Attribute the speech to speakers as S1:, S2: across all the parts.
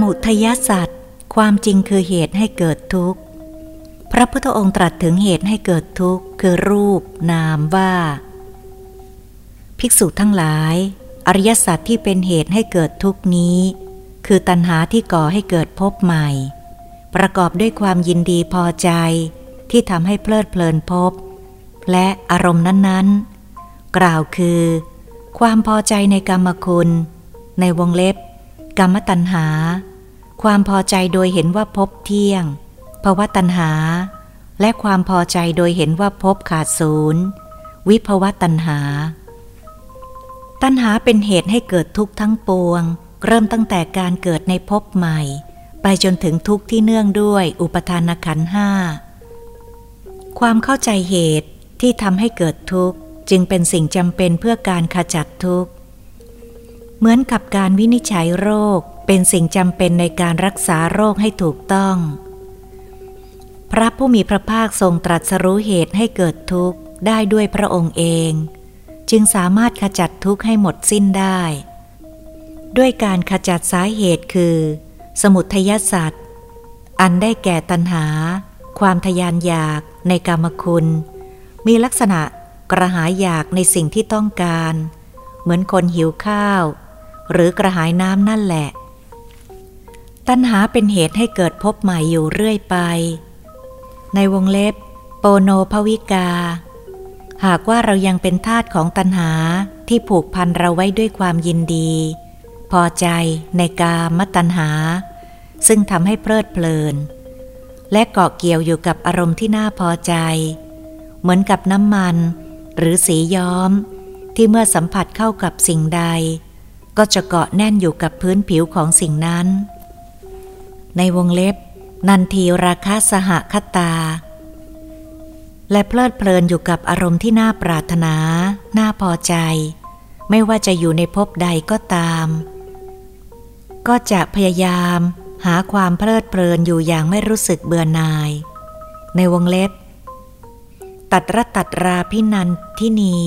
S1: มุทยสัตว์ความจริงคือเหตุให้เกิดทุกข์ พระพุทธองค์ตรัสถึงเหตุให้เกิดทุกข์ คือรูปนามว่า ภิกษุทั้งหลาย อริยสัจที่เป็นเหตุให้เกิดทุกข์นี้ คือตัณหาที่ก่อให้เกิดพบใหม่ ประกอบด้วยความยินดีพอใจที่ทำให้เพลิดเพลินพบและอารมณ์นั้นๆ กล่าวคือ ความพอใจในกรรมคุณ ในวงเล็บ กรรมตัณหา ความพอใจโดยเห็นว่าพบเที่ยงภาวะตัณหา และความพอใจโดยเห็นว่าพบขาดศูนย์วิภวะตัณหา ตัณหาเป็นเหตุให้เกิดทุกข์ทั้งปวง เริ่มตั้งแต่การเกิดในภพใหม่ ไปจนถึงทุกข์ที่เนื่องด้วยอุปทานขันห้าความเข้าใจเหตุที่ทำให้เกิดทุกข์จึงเป็นสิ่งจำเป็นเพื่อการขจัดทุกข์ เหมือนกับการวินิจฉัยโรคเป็นสิ่งจำเป็นในการรักษาโรคให้ถูกต้อง พระผู้มีพระภาคทรงตรัสรู้เหตุให้เกิดทุกข์ได้ด้วยพระองค์เอง จึงสามารถขจัดทุกข์ให้หมดสิ้นได้ ด้วยการขจัดสาเหตุคือ สมุทัยสัตว์อันได้แก่ตัณหา ความทยานอยากในกรรมคุณ มีลักษณะกระหายอยากในสิ่งที่ต้องการ เหมือนคนหิวข้าว หรือกระหายน้ำนั่นแหละ ตัณหาเป็นเหตุให้เกิดพบใหม่อยู่เรื่อยไป ในวงเล็บ โปโนภวิกา หากว่าเรายังเป็นทาตของตัณหาที่ผูกพันเราไว้ด้วยความยินดี พอใจในกามตัณหา ซึ่งทำให้เพลิดเพลิน และเกาะเกี่ยวอยู่กับอารมณ์ที่น่าพอใจ เหมือนกับน้ำมัน หรือสีย้อมที่เมื่อสัมผัสเข้ากับสิ่งใด ก็จะเกาะแน่นอยู่กับพื้นผิวของสิ่งนั้น ในวงเล็บ นันทีราคาสหคตา และเพลิดเพลินอยู่กับอารมณ์ที่น่าปรารถนา น่าพอใจ ไม่ว่าจะอยู่ในภพใดก็ตาม ก็จะพยายามหาความเพลิดเพลินอยู่อย่างไม่รู้สึกเบื่อหน่าย ในวงเล็บ ตัดรตัดราพินันทินี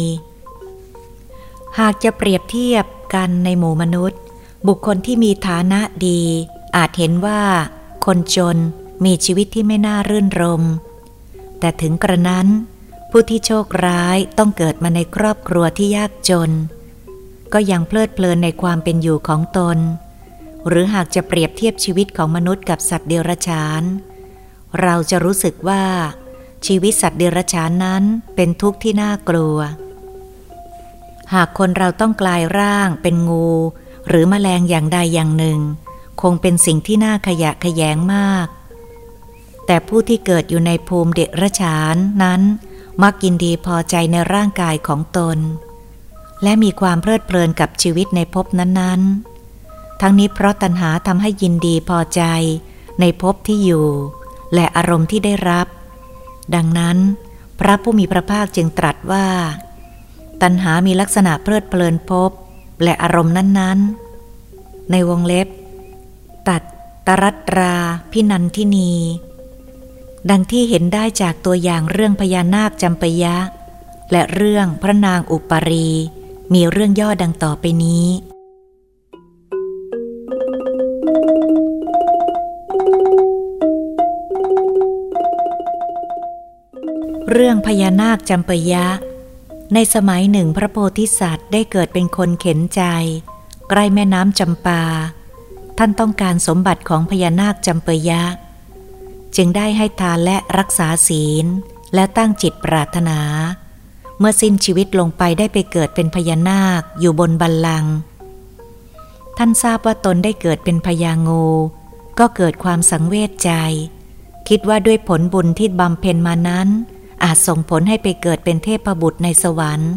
S1: หากจะเปรียบเทียบ กันในหมู่มนุษย์ บุคคลที่มีฐานะดี อาจเห็นว่า คนจนมีชีวิตที่ไม่น่ารื่นรม แต่ถึงกระนั้น ผู้ที่โชคร้ายต้องเกิดมาในครอบครัวที่ยากจน ก็ยังเพลิดเพลินในความเป็นอยู่ของตน หรือหากจะเปรียบเทียบชีวิตของมนุษย์กับสัตว์เดรัจฉาน เราจะรู้สึกว่าชีวิตสัตว์เดรัจฉานนั้นเป็นทุกข์ที่น่ากลัว หากคนเราต้องกลายร่างเป็นงู หรือมแมลงอย่างใดอย่างหนึ่ง คงเป็นสิ่งที่น่าขยะขยงมาก แต่ผู้ที่เกิดอยู่ในภูมิเดรัจฉานนั้น มักกินดีพอใจในร่างกายของตน และมีความเพลิดเพลินกับชีวิตในภพนั้นๆ ทั้งนี้เพราะตัณหาทำให้ยินดีพอใจ ในภพที่อยู่ และอารมณ์ที่ได้รับ ดังนั้น พระผู้มีพระภาคจึงตรัสว่า ตัณหามีลักษณะเพลิดเพลินภพและอารมณ์นั้นๆ ในวงเล็บ ตัดตรัตราพินันทินี ดังที่เห็นได้จากตัวอย่างเรื่องพญานาคจำปยะ และเรื่องพระนางอุปรี มีเรื่องย่อดังต่อไปนี้เรื่องพญานาคจำปยะ ในสมัยหนึ่งพระโพธิสัตว์ได้เกิดเป็นคนเข็นใจ ใกล้แม่น้ำจำปา ท่านต้องการสมบัติของพญานาคจำปยะ จึงได้ให้ทานและรักษาศีลและตั้งจิตปรารถนา เมื่อสิ้นชีวิตลงไปได้ไปเกิดเป็นพญานาคอยู่บนบัลลังก์ท่านทราบว่าตนได้เกิดเป็นพญางูก็เกิดความสังเวชใจ คิดว่าด้วยผลบุญที่บำเพ็ญมานั้น อาจส่งผลให้ไปเกิดเป็นเทพบุตรในสวรรค์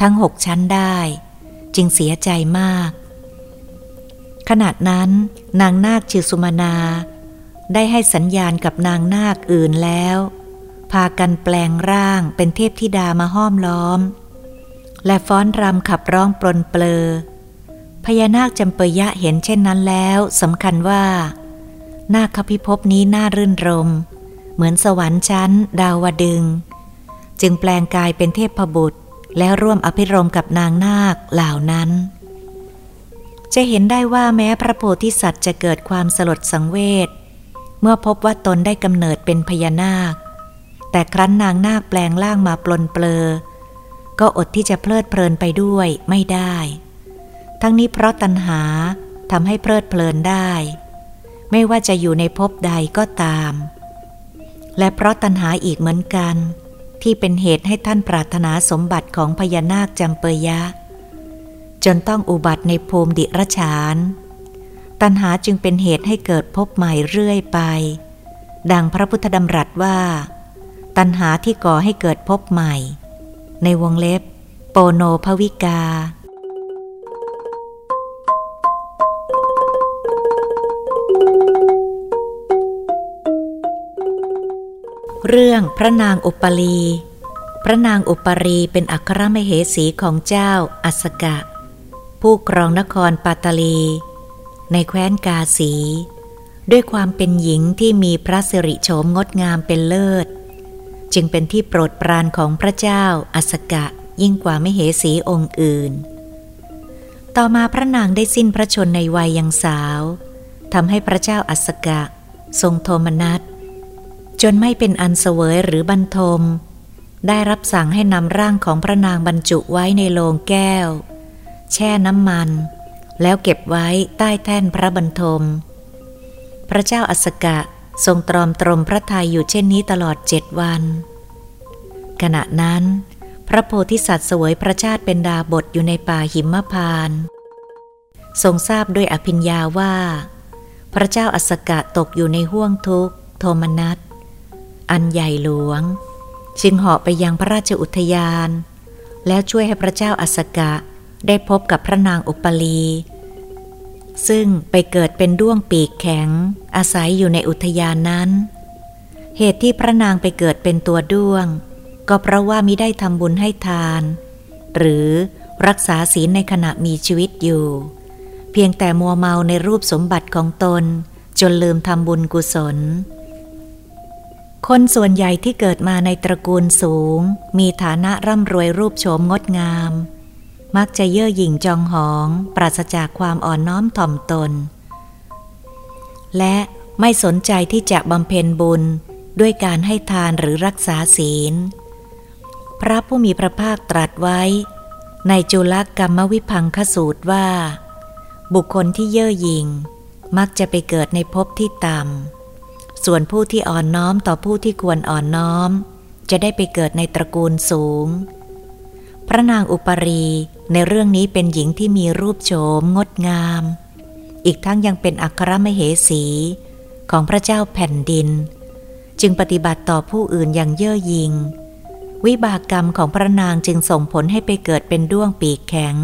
S1: ทั้งหกชั้นได้ จึงเสียใจมาก ขณะนั้น นางนาคชื่อสุมานา ได้ให้สัญญาณกับนางนาคอื่นแล้ว พากันแปลงร่างเป็นเทพธิดามาห้อมล้อม และฟ้อนรำขับร้องปลนเปลอพญานาคจำเปยะเห็นเช่นนั้นแล้วสำคัญว่า นาคพิภพนี้น่ารื่นรม เหมือนสวรรค์ชั้น ดาวดึง จึงแปลงกายเป็นเทพบุตร แล้วร่วมอภิรมกับนางนาคเหล่านั้น จะเห็นได้ว่าแม้พระโพธิสัตว์จะเกิดความสลดสังเวชเมื่อพบว่าตนได้กำเนิดเป็นพญานาค แต่ครั้นนางนาคแปลงร่างมาปลนเปลอ ก็อดที่จะเพลิดเพลินไปด้วยไม่ได้ ทั้งนี้เพราะตัณหาทำให้เพลิดเพลินได้ ไม่ว่าจะอยู่ในภพใดก็ตาม และเพราะตัณหาอีกเหมือนกัน ที่เป็นเหตุให้ท่านปรารถนาสมบัติของพญานาคจำเปยยะ จนต้องอุบัติในภูมิดิรชาน ตัณหาจึงเป็นเหตุให้เกิดพบใหม่เรื่อยไป ดังพระพุทธดำรัสว่า ตัณหาที่ก่อให้เกิดพบใหม่ ในวงเล็บ โปโนภวิกา เรื่องพระนางอุปลี พระนางอุปรีเป็นอัครมเหสีของเจ้าอัสกะ ผู้ครองนครปาตลี ในแคว้นกาสี ด้วยความเป็นหญิงที่มีพระสิริโฉมงดงามเป็นเลิศ จึงเป็นที่โปรดปรานของพระเจ้าอัสกะยิ่งกว่าไมเหสีองค์อื่น ต่อมาพระนางได้สิ้นพระชนในวัยยังสาวทำให้พระเจ้าอัสกะ ทรงโทมนัส จนไม่เป็นอันเสวยหรือบรรทม ได้รับสั่งให้นำร่างของพระนางบรรจุไว้ในโลงแก้ว แช่น้ำมัน แล้วเก็บไว้ใต้แท่นพระบรรทม พระเจ้าอัสกะทรงตรอมตรมพระทัยอยู่เช่นนี้ตลอดเจ็ดวัน ขณะนั้น พระโพธิสัตว์สวยพระชาติเป็นดาบทอยู่ในป่าหิมพาน ทรงทราบด้วยอภิญญาว่า พระเจ้าอัสกะตกอยู่ในห้วงทุกข์โทมนัส อันใหญ่หลวง จึงเหาะไปยังพระราชอุทยาน แล้วช่วยให้พระเจ้าอัสกะได้พบกับพระนางอุปลี ซึ่งไปเกิดเป็นด้วงปีกแข็ง อาศัยอยู่ในอุทยานนั้น เหตุที่พระนางไปเกิดเป็นตัวด้วง ก็เพราะว่ามิได้ทำบุญให้ทาน หรือรักษาศีลในขณะมีชีวิตอยู่ เพียงแต่มัวเมาในรูปสมบัติของตนจนลืมทำบุญกุศล คนส่วนใหญ่ที่เกิดมาในตระกูลสูง มีฐานะร่ำรวยรูปโฉมงดงาม มักจะเย่อหยิ่งจองหอง ปราศจากความอ่อนน้อมถ่อมตน และไม่สนใจที่จะบำเพ็ญบุญด้วยการให้ทานหรือรักษาศีล พระผู้มีพระภาคตรัสไว้ ในจุลกรรมวิพังคสูตรว่า บุคคลที่เย่อหยิ่ง มักจะไปเกิดในภพที่ต่ำ ส่วนผู้ที่อ่อนน้อมต่อผู้ที่ควรอ่อนน้อม จะได้ไปเกิดในตระกูลสูง พระนางอุปรีในเรื่องนี้เป็นหญิงที่มีรูปโฉมงดงาม อีกทั้งยังเป็นอัครมเหสี ของพระเจ้าแผ่นดิน จึงปฏิบัติต่อผู้อื่นอย่างเย่อหยิ่ง วิบากกรรมของพระนางจึงส่งผลให้ไปเกิดเป็นด้วงปีกแข็ง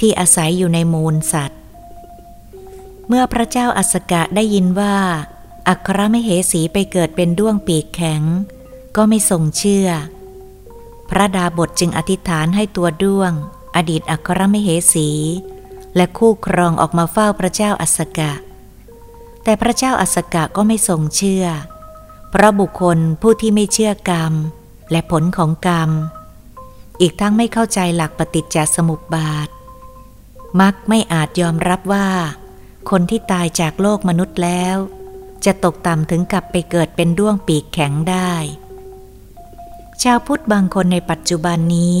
S1: ที่อาศัยอยู่ในมูลสัตว์ เมื่อพระเจ้าอัสกะได้ยินว่า อัครมเหสีไปเกิดเป็นด้วงปีกแข็ง ก็ไม่ทรงเชื่อ พระดาบทจึงอธิษฐานให้ตัวด้วง อดีตอัครมเหสี และคู่ครองออกมาเฝ้าพระเจ้าอัสกะ แต่พระเจ้าอัสกะก็ไม่ทรงเชื่อ เพราะบุคคลผู้ที่ไม่เชื่อกรรม และผลของกรรม อีกทั้งไม่เข้าใจหลักปฏิจจสมุปบาท มักไม่อาจยอมรับว่า คนที่ตายจากโลกมนุษย์แล้ว จะตกต่ำถึงกับไปเกิดเป็นด้วงปีกแข็งได้ ชาวพุทธบางคนในปัจจุบันนี้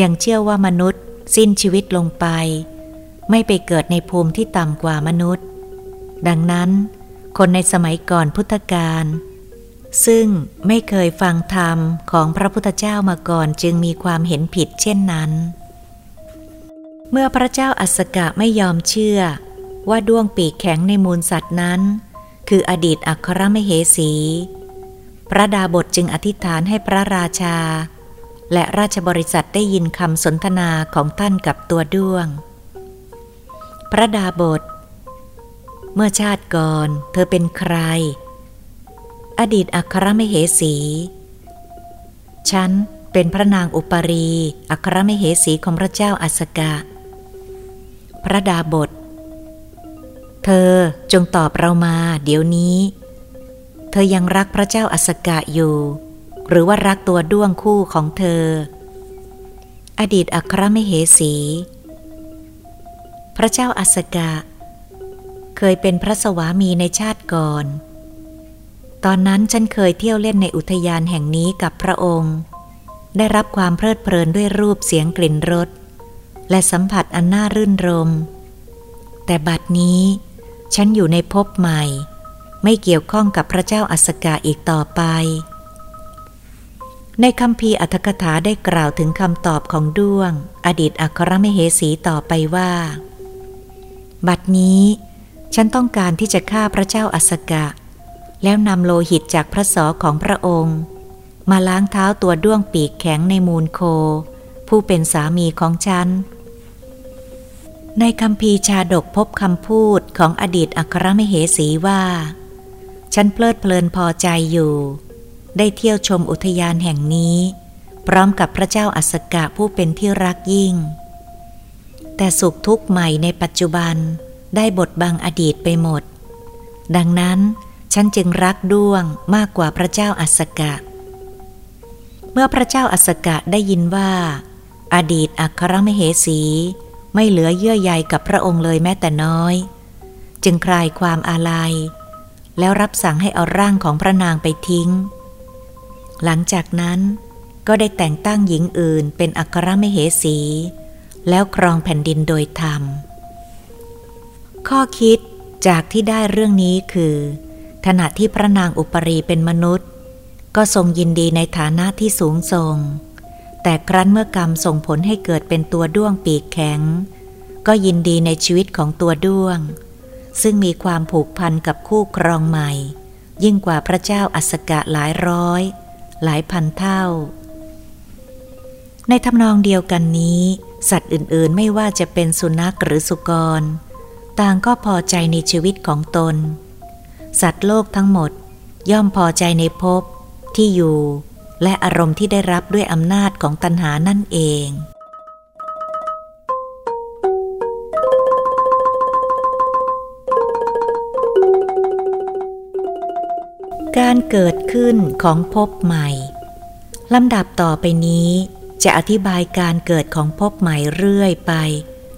S1: ยังเชื่อว่ามนุษย์ สิ้นชีวิตลงไป ไม่ไปเกิดในภูมิที่ต่ำกว่ามนุษย์ ดังนั้น คนในสมัยก่อนพุทธกาลซึ่งไม่เคยฟังธรรมของพระพุทธเจ้ามาก่อนจึงมีความเห็นผิดเช่นนั้น เมื่อพระเจ้าอัสกะไม่ยอมเชื่อว่าดวงปีกแข็งในมูลสัตว์นั้น คืออดีตอัครมเหสี พระดาบทจึงอธิษฐานให้พระราชา และราชบริษัทได้ยินคำสนทนาของท่านกับตัวด้วง พระดาบท เมื่อชาติก่อนเธอเป็นใคร อดีตอัครมเหสี ฉันเป็นพระนางอุปรี อัครมเหสีของพระเจ้าอัสกะ พระดาบท เธอจงตอบเรามาเดี๋ยวนี้ เธอยังรักพระเจ้าอสกะอยู่ หรือว่ารักตัวด้วงคู่ของเธอ อดีตอัครมเหสี พระเจ้าอสกะ เคยเป็นพระสวามีในชาติก่อน ตอนนั้นฉันเคยเที่ยวเล่นในอุทยานแห่งนี้กับพระองค์ ได้รับความเพลิดเพลินด้วยรูปเสียงกลิ่นรสและสัมผัสอันน่ารื่นรม แต่บัดนี้ ฉันอยู่ในภพใหม่ ไม่เกี่ยวข้องกับพระเจ้าอัสกาอีกต่อไป ในคำพีอัธกถาได้กล่าวถึงคำตอบของด้วง อดีตอัครมเหสีต่อไปว่า บัดนี้ ฉันต้องการที่จะฆ่าพระเจ้าอัสกะ แล้วนำโลหิตจากพระสอของพระองค์ มาล้างเท้าตัวด้วงปีกแข็งในมูลโค ผู้เป็นสามีของฉัน ในคำพีชาดกพบคำพูดของอดีตอัครมเหสีว่า ฉันเพลิดเพลินพอใจอยู่ ได้เที่ยวชมอุทยานแห่งนี้ พร้อมกับพระเจ้าอัสกะผู้เป็นที่รักยิ่ง แต่สุขทุกข์ใหม่ในปัจจุบันได้บทบังอดีตไปหมด ดังนั้นฉันจึงรักด้วงมากกว่าพระเจ้าอัสกะ เมื่อพระเจ้าอัสกะได้ยินว่า อดีตอัครมเหสี ไม่เหลือเยื่อใยกับพระองค์เลยแม้แต่น้อย จึงคลายความอาลัย แล้วรับสั่งให้เอาร่างของพระนางไปทิ้ง หลังจากนั้นก็ได้แต่งตั้งหญิงอื่นเป็นอัครมเหสี แล้วครองแผ่นดินโดยธรรม ข้อคิดจากที่ได้เรื่องนี้คือขณะที่พระนางอุปรีเป็นมนุษย์ ก็ทรงยินดีในฐานะที่สูงทรง แต่ครั้นเมื่อกรรมส่งผลให้เกิดเป็นตัวด้วงปีกแข็ง ก็ยินดีในชีวิตของตัวด้วง ซึ่งมีความผูกพันกับคู่ครองใหม่ ยิ่งกว่าพระเจ้าอัสกะหลายร้อย หลายพันเท่า ในทำนองเดียวกันนี้ สัตว์อื่นๆไม่ว่าจะเป็นสุนัขหรือสุกร ต่างก็พอใจในชีวิตของตน สัตว์โลกทั้งหมด ย่อมพอใจในภพที่อยู่ และอารมณ์ที่ได้รับด้วยอำนาจของตัณหานั่นเอง การเกิดขึ้นของภพใหม่ลำดับต่อไปนี้ จะอธิบายการเกิดของภพใหม่เรื่อยไป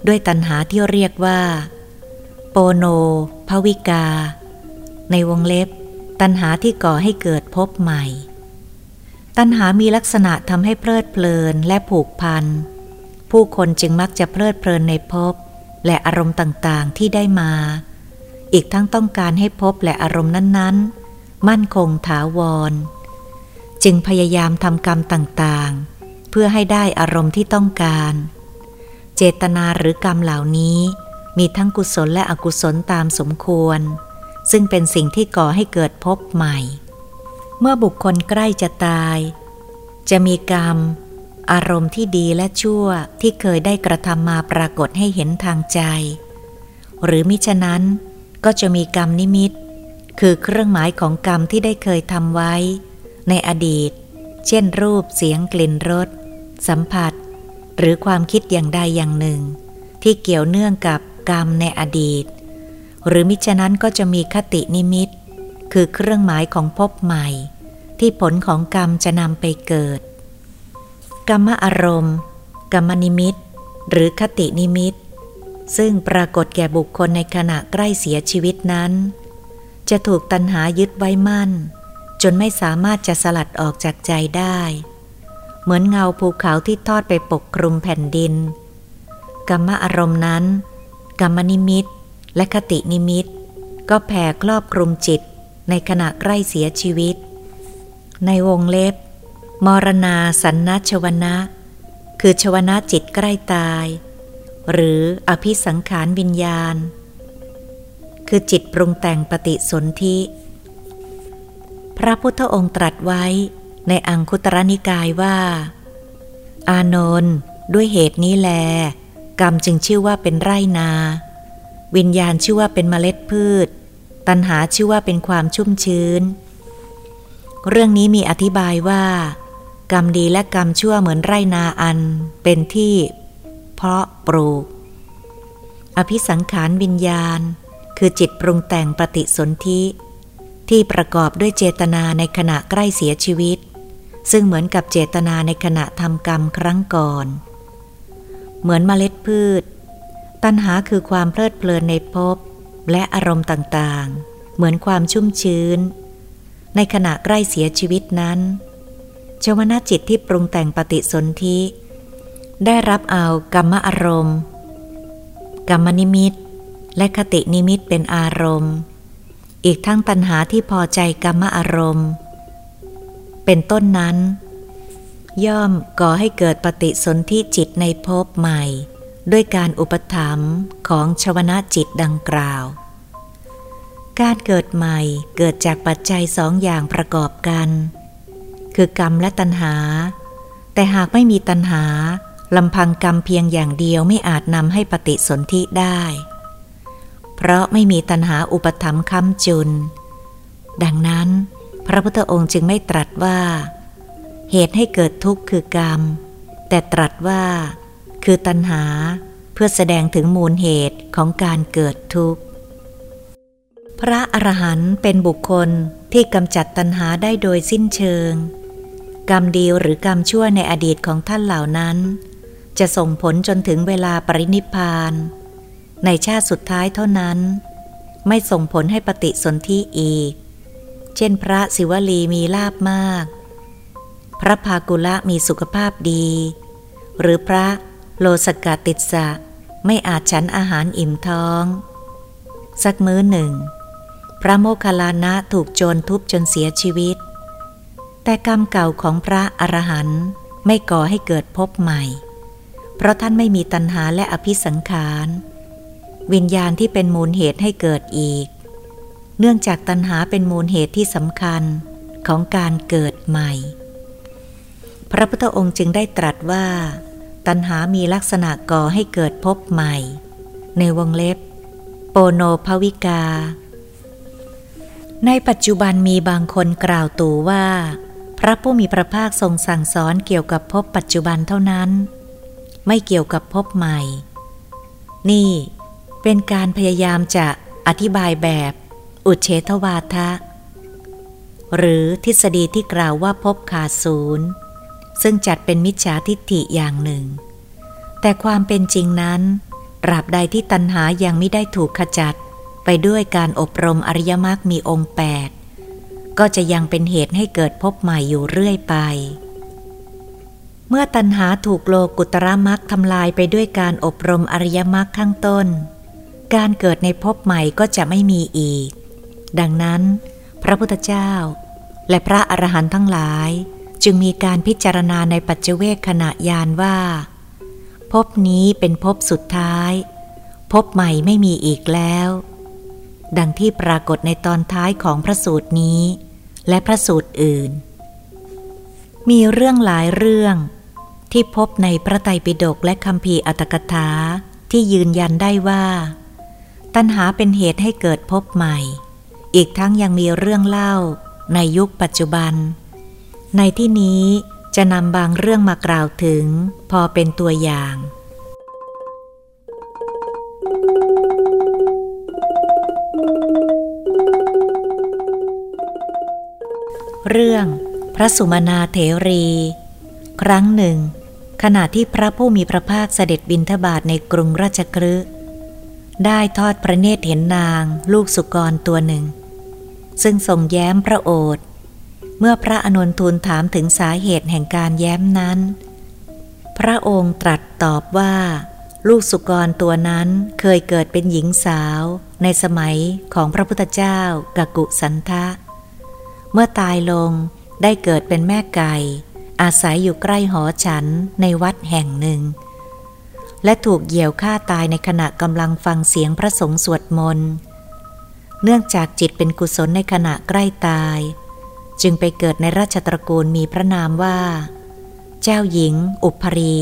S1: ด้วยตัณหาที่เรียกว่า โปโนภวิกา ในวงเล็บ ตัณหาที่ก่อให้เกิดภพใหม่ ตัณหามีลักษณะทำให้เพลิดเพลินและผูกพัน ผู้คนจึงมักจะเพลิดเพลินในภพและอารมณ์ต่างๆที่ได้มา อีกทั้งต้องการให้ภพและอารมณ์นั้นๆ มั่นคงถาวร จึงพยายามทำกรรมต่างๆ เพื่อให้ได้อารมณ์ที่ต้องการ เจตนาหรือกรรมเหล่านี้มีทั้งกุศลและอกุศลตามสมควร ซึ่งเป็นสิ่งที่ก่อให้เกิดภพใหม่ เมื่อบุคคลใกล้จะตาย จะมีกรรม อารมณ์ที่ดีและชั่วที่เคยได้กระทำมาปรากฏให้เห็นทางใจ หรือมิฉะนั้นก็จะมีกรรมนิมิต คือเครื่องหมายของกรรมที่ได้เคยทำไว้ ในอดีต เช่นรูปเสียงกลิ่นรสสัมผัส หรือความคิดอย่างใดอย่างหนึ่ง ที่เกี่ยวเนื่องกับกรรมในอดีต หรือมิฉะนั้นก็จะมีคตินิมิต คือเครื่องหมายของภพใหม่ ที่ผลของกรรมจะนำไปเกิด กรรมอารมณ์กรรมนิมิต หรือคตินิมิต ซึ่งปรากฏแก่บุคคลในขณะใกล้เสียชีวิตนั้น จะถูกตัณหายึดไว้มั่น จนไม่สามารถจะสลัดออกจากใจได้ เหมือนเงาภูเขาที่ทอดไปปกคลุมแผ่นดิน กรรมอารมณ์นั้น กรรมนิมิต และคตินิมิต ก็แผ่ครอบคลุมจิต ในขณะใกล้เสียชีวิต ในวงเล็บ มรณาสันนชวนะ คือชวนะจิตใกล้ตาย หรืออภิสังขารวิญญาณ คือจิตปรุงแต่งปฏิสนธิ พระพุทธองค์ตรัสไว้ในอังคุตรนิกายว่า อานนท์ด้วยเหตุนี้แล กรรมจึงชื่อว่าเป็นไรนา วิญญาณชื่อว่าเป็นเมล็ดพืช ตัณหาชื่อว่าเป็นความชุ่มชื้น เรื่องนี้มีอธิบายว่า กรรมดีและกรรมชั่วเหมือนไรนาอันเป็นที่ เพาะปลูก อภิสังขารวิญญาณ คือจิตปรุงแต่งปฏิสนธิที่ประกอบด้วยเจตนาในขณะใกล้เสียชีวิต ซึ่งเหมือนกับเจตนาในขณะทำกรรมครั้งก่อน เหมือนเมล็ดพืช ตัณหาคือความเพลิดเพลินในภพ และอารมณ์ต่างๆ เหมือนความชุ่มชื้น ในขณะใกล้เสียชีวิตนั้นชวนาจิตที่ปรุงแต่งปฏิสนธิได้รับเอากรรมอารมณ์ กรรมนิมิต และคตินิมิตเป็นอารมณ์ อีกทั้งตัณหาที่พอใจกรรมอารมณ์ เป็นต้นนั้น ย่อมก่อให้เกิดปฏิสนธิจิตในภพใหม่ ด้วยการอุปถัมภ์ของชวนาจิตดังกล่าว การเกิดใหม่เกิดจากปัจจัยสองอย่างประกอบกัน คือกรรมและตัณหา แต่หากไม่มีตัณหาลำพังกรรมเพียงอย่างเดียวไม่อาจนำให้ปฏิสนธิได้ เพราะไม่มีตัณหาอุปธรรมค้ำจุน ดังนั้น พระพุทธองค์จึงไม่ตรัสว่า เหตุให้เกิดทุกข์คือกรรม แต่ตรัสว่า คือตัณหาเพื่อแสดงถึงมูลเหตุของการเกิดทุกข์ พระอรหันต์เป็นบุคคลที่กำจัดตัณหาได้โดยสิ้นเชิง กรรมดีหรือกรรมชั่วในอดีตของท่านเหล่านั้น จะส่งผลจนถึงเวลาปรินิพาน ในชาติสุดท้ายเท่านั้น ไม่ส่งผลให้ปฏิสนธิอีก เช่นพระศิวลีมีลาบมาก พระภากุละมีสุขภาพดี หรือพระ โลสกาติสะไม่อาจฉันอาหารอิ่มท้อง สักมื้อหนึ่ง พระโมคคัลลานะถูกโจรทุบจนเสียชีวิต แต่กรรมเก่าของพระอรหันต์ไม่ก่อให้เกิดพบใหม่ เพราะท่านไม่มีตัณหาและอภิสังขาร วิญญาณที่เป็นมูลเหตุให้เกิดอีก เนื่องจากตัณหาเป็นมูลเหตุที่สำคัญของการเกิดใหม่ พระพุทธองค์จึงได้ตรัสว่า ตัณหามีลักษณะก่อให้เกิดพบใหม่ ในวงเล็บ โปโนภวิกา ในปัจจุบันมีบางคนกล่าวตู่ว่า พระผู้มีพระภาคทรงสั่งสอนเกี่ยวกับพบปัจจุบันเท่านั้น ไม่เกี่ยวกับพบใหม่ นี่เป็นการพยายามจะอธิบายแบบ อุเฉทวาทะ หรือทฤษฎีที่กล่าวว่าพบขาดศูนย์ ซึ่งจัดเป็นมิจฉาทิฏฐิอย่างหนึ่ง แต่ความเป็นจริงนั้นตราบใดที่ตัณหายังไม่ได้ถูกขจัด ไปด้วยการอบรมอริยมรรคมีองค์แปดก็จะยังเป็นเหตุให้เกิดพบใหม่อยู่เรื่อยไป เมื่อตัณหาถูกโลกุตระมักทำลายไปด้วยการอบรมอริยมรรคข้างต้น การเกิดในภพใหม่ก็จะไม่มีอีก ดังนั้น พระพุทธเจ้า และพระอรหันต์ทั้งหลาย จึงมีการพิจารณาในปัจเจเวคขณะยานว่าภพนี้เป็นภพสุดท้ายภพใหม่ไม่มีอีกแล้ว ดังที่ปรากฏในตอนท้ายของพระสูตรนี้ และพระสูตรอื่น มีเรื่องหลายเรื่องที่พบในพระไตรปิฎกและคำพีอัตถกถาที่ยืนยันได้ว่า ตัณหาเป็นเหตุให้เกิดพบใหม่ อีกทั้งยังมีเรื่องเล่าในยุคปัจจุบัน ในที่นี้จะนำบางเรื่องมากล่าวถึงพอเป็นตัวอย่าง เรื่องพระสุมนาเถรี ครั้งหนึ่ง ขณะที่พระผู้มีพระภาคเสด็จบินทบาทในกรุงราชคฤห์ได้ทอดพระเนตรเห็นนางลูกสุกรตัวหนึ่ง ซึ่งทรงแย้มพระโอษฐ์ เมื่อพระอนุนทูลถามถึงสาเหตุแห่งการแย้มนั้น พระองค์ตรัสตอบว่า ลูกสุกรตัวนั้นเคยเกิดเป็นหญิงสาวในสมัยของพระพุทธเจ้ากกุสันทะ เมื่อตายลงได้เกิดเป็นแม่ไก่ อาศัยอยู่ใกล้หอฉันในวัดแห่งหนึ่ง และถูกเหยี่ยวฆ่าตายในขณะกำลังฟังเสียงพระสงฆ์สวดมนต์ เนื่องจากจิตเป็นกุศลในขณะใกล้ตาย จึงไปเกิดในราชตระกูลมีพระนามว่า เจ้าหญิง อุปรี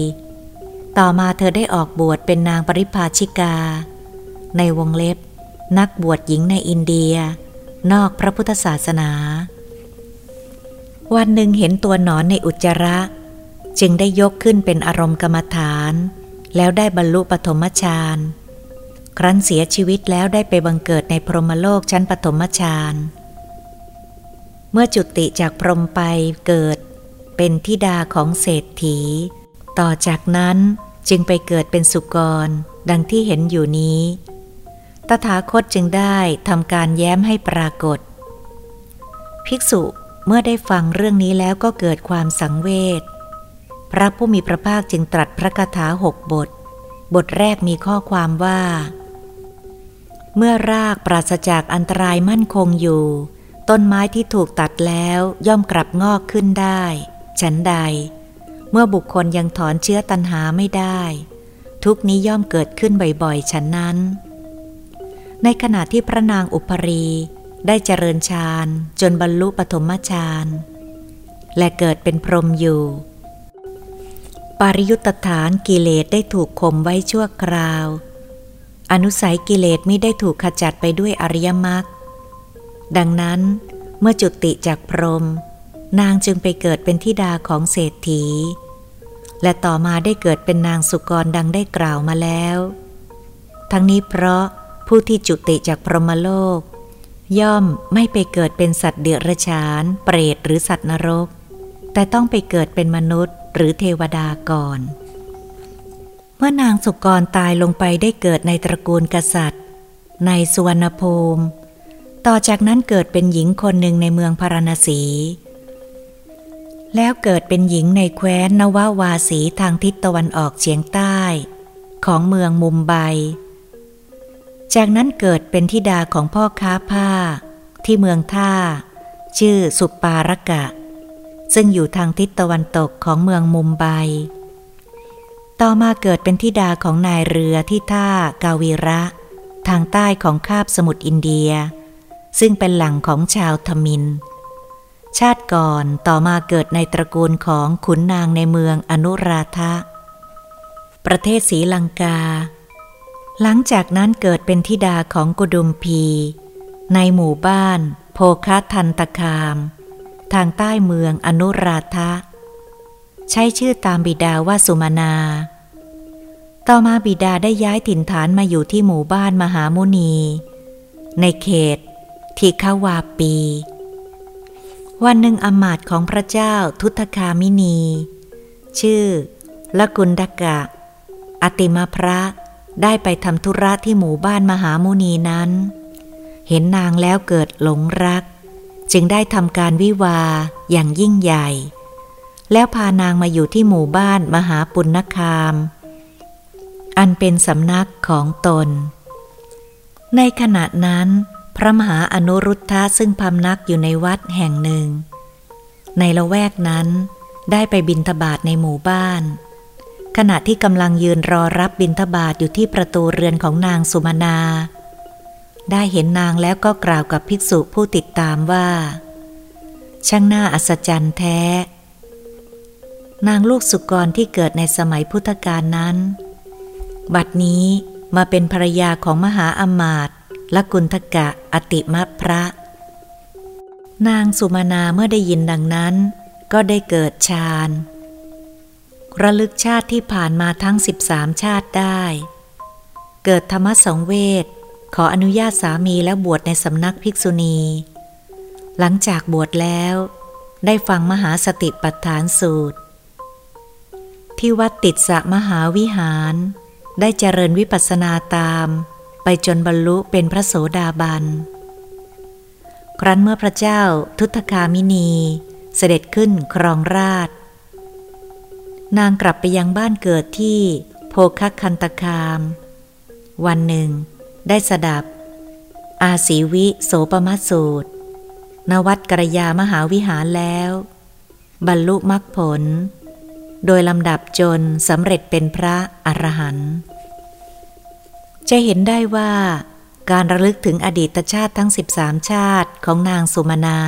S1: ต่อมาเธอได้ออกบวชเป็นนางปริภาชิกา ในวงเล็บ นักบวชหญิงในอินเดีย นอกพระพุทธศาสนา วันหนึ่งเห็นตัวหนอนในอุจจาระ จึงได้ยกขึ้นเป็นอารมณ์กรรมฐาน แล้วได้บรรลุปฐมฌานครั้นเสียชีวิตแล้วได้ไปบังเกิดในพรหมโลกชั้นปฐมฌาน เมื่อจุติจากพรหมไปเกิด เป็นทิดาของเศรษฐี ต่อจากนั้นจึงไปเกิดเป็นสุกร ดังที่เห็นอยู่นี้ ตถาคตจึงได้ทำการแย้มให้ปรากฏ ภิกษุเมื่อได้ฟังเรื่องนี้แล้วก็เกิดความสังเวช พระผู้มีพระภาคจึงตรัสพระคาถาหกบท บทแรกมีข้อความว่า เมื่อรากปราศจากอันตรายมั่นคงอยู่ ต้นไม้ที่ถูกตัดแล้วย่อมกลับงอกขึ้นได้ ฉันใด เมื่อบุคคลยังถอนเชื้อตันหาไม่ได้ ทุกนี้ย่อมเกิดขึ้นบ่อยๆฉันนั้น ในขณะที่พระนางอุปรีได้เจริญฌานจนบรรลุปฐมฌานและเกิดเป็นพรหมอยู่ ปาริยุตฐานกิเลสได้ถูกข่มไว้ชั่วคราว อนุสัยกิเลสมิได้ถูกขจัดไปด้วยอริยมรรค ดังนั้นเมื่อจุติจากพรหมนางจึงไปเกิดเป็นธิดาของเศรษฐี และต่อมาได้เกิดเป็นนางสุกรดังได้กล่าวมาแล้ว ทั้งนี้เพราะผู้ที่จุติจากพรหมโลก ย่อมไม่ไปเกิดเป็นสัตว์เดรัจฉาน เปรตหรือสัตว์นรก แต่ต้องไปเกิดเป็นมนุษย์หรือเทวดาก่อน เมื่อนางสุกรตายลงไปได้เกิดในตระกูลกษัตริย์ ในสุวรรณภูมิ ต่อจากนั้นเกิดเป็นหญิงคนหนึ่งในเมืองพาราณสี แล้วเกิดเป็นหญิงในแคว้นนวาวาสีทางทิศตะวันออกเฉียงใต้ ของเมืองมุมไบ จากนั้นเกิดเป็นธิดาของพ่อค้าผ้า ที่เมืองท่า ชื่อสุปารกะ ซึ่งอยู่ทางทิศตะวันตกของเมืองมุมไบ ต่อมาเกิดเป็นธิดาของนายเรือที่ท่ากาวีระ ทางใต้ของคาบสมุทรอินเดีย ซึ่งเป็นหลังของชาวทมิน ชาติก่อนต่อมาเกิดในตระกูลของขุนนางในเมืองอนุราธะ ประเทศศรีลังกา หลังจากนั้นเกิดเป็นธิดาของกุดุมพี ในหมู่บ้าน โพคทันตคาม ทางใต้เมืองอนุราธะ ใช้ชื่อตามบิดาว่าสุมานาต่อมาบิดาได้ย้ายถิ่นฐานมาอยู่ที่หมู่บ้านมหามุนี ในเขต ทิคาวาปี วันหนึ่งอมาตของพระเจ้าทุตคามินี ชื่อละกุณดกะ อติมาพระได้ไปทำธุระที่หมู่บ้านมหามุนีนั้น เห็นนางแล้วเกิดหลงรัก จึงได้ทำการวิวาอย่างยิ่งใหญ่ แล้วพานางมาอยู่ที่หมู่บ้านมหาปุณคาม อันเป็นสำนักของตน ในขณะนั้น พระมหาอนุรุทธะซึ่งพำนักอยู่ในวัดแห่งหนึ่ง ในละแวกนั้นได้ไปบินทบาทในหมู่บ้าน ขณะที่กำลังยืนรอรับบิณฑบาตอยู่ที่ประตูเรือนของนางสุมานาได้เห็นนางแล้วก็กล่าวกับภิกษุผู้ติดตามว่า ช่างน่าอัศจรรย์แท้ นางลูกสุกรที่เกิดในสมัยพุทธกาลนั้น บัดนี้มาเป็นภรรยาของมหาอมาตย์ ละกุณทกะอติมะพระ นางสุมานาเมื่อได้ยินดังนั้น ก็ได้เกิดฌานระลึกชาติที่ผ่านมาทั้งสิบสามชาติได้ เกิดธรรมสังเวชขออนุญาตสามีและบวชในสำนักภิกษุณี หลังจากบวชแล้ว ได้ฟังมหาสติปัฏฐานสูตร ที่วัดติดสะมหาวิหาร ได้เจริญวิปัสสนาตาม ไปจนบรรลุเป็นพระโสดาบัน ครั้นเมื่อพระเจ้าทุตคามินีเสด็จขึ้นครองราช นางกลับไปยังบ้านเกิดที่โพคคันตคาม วันหนึ่ง ได้สดับ อาศีวิโสปมัสูตร นวัดกระยามหาวิหารแล้ว บรรลุมรรคผล โดยลำดับจนสำเร็จเป็นพระอรหันต์ จะเห็นได้ว่าการระลึกถึงอดีตชาติทั้ง 13 ชาติของนางสุมานา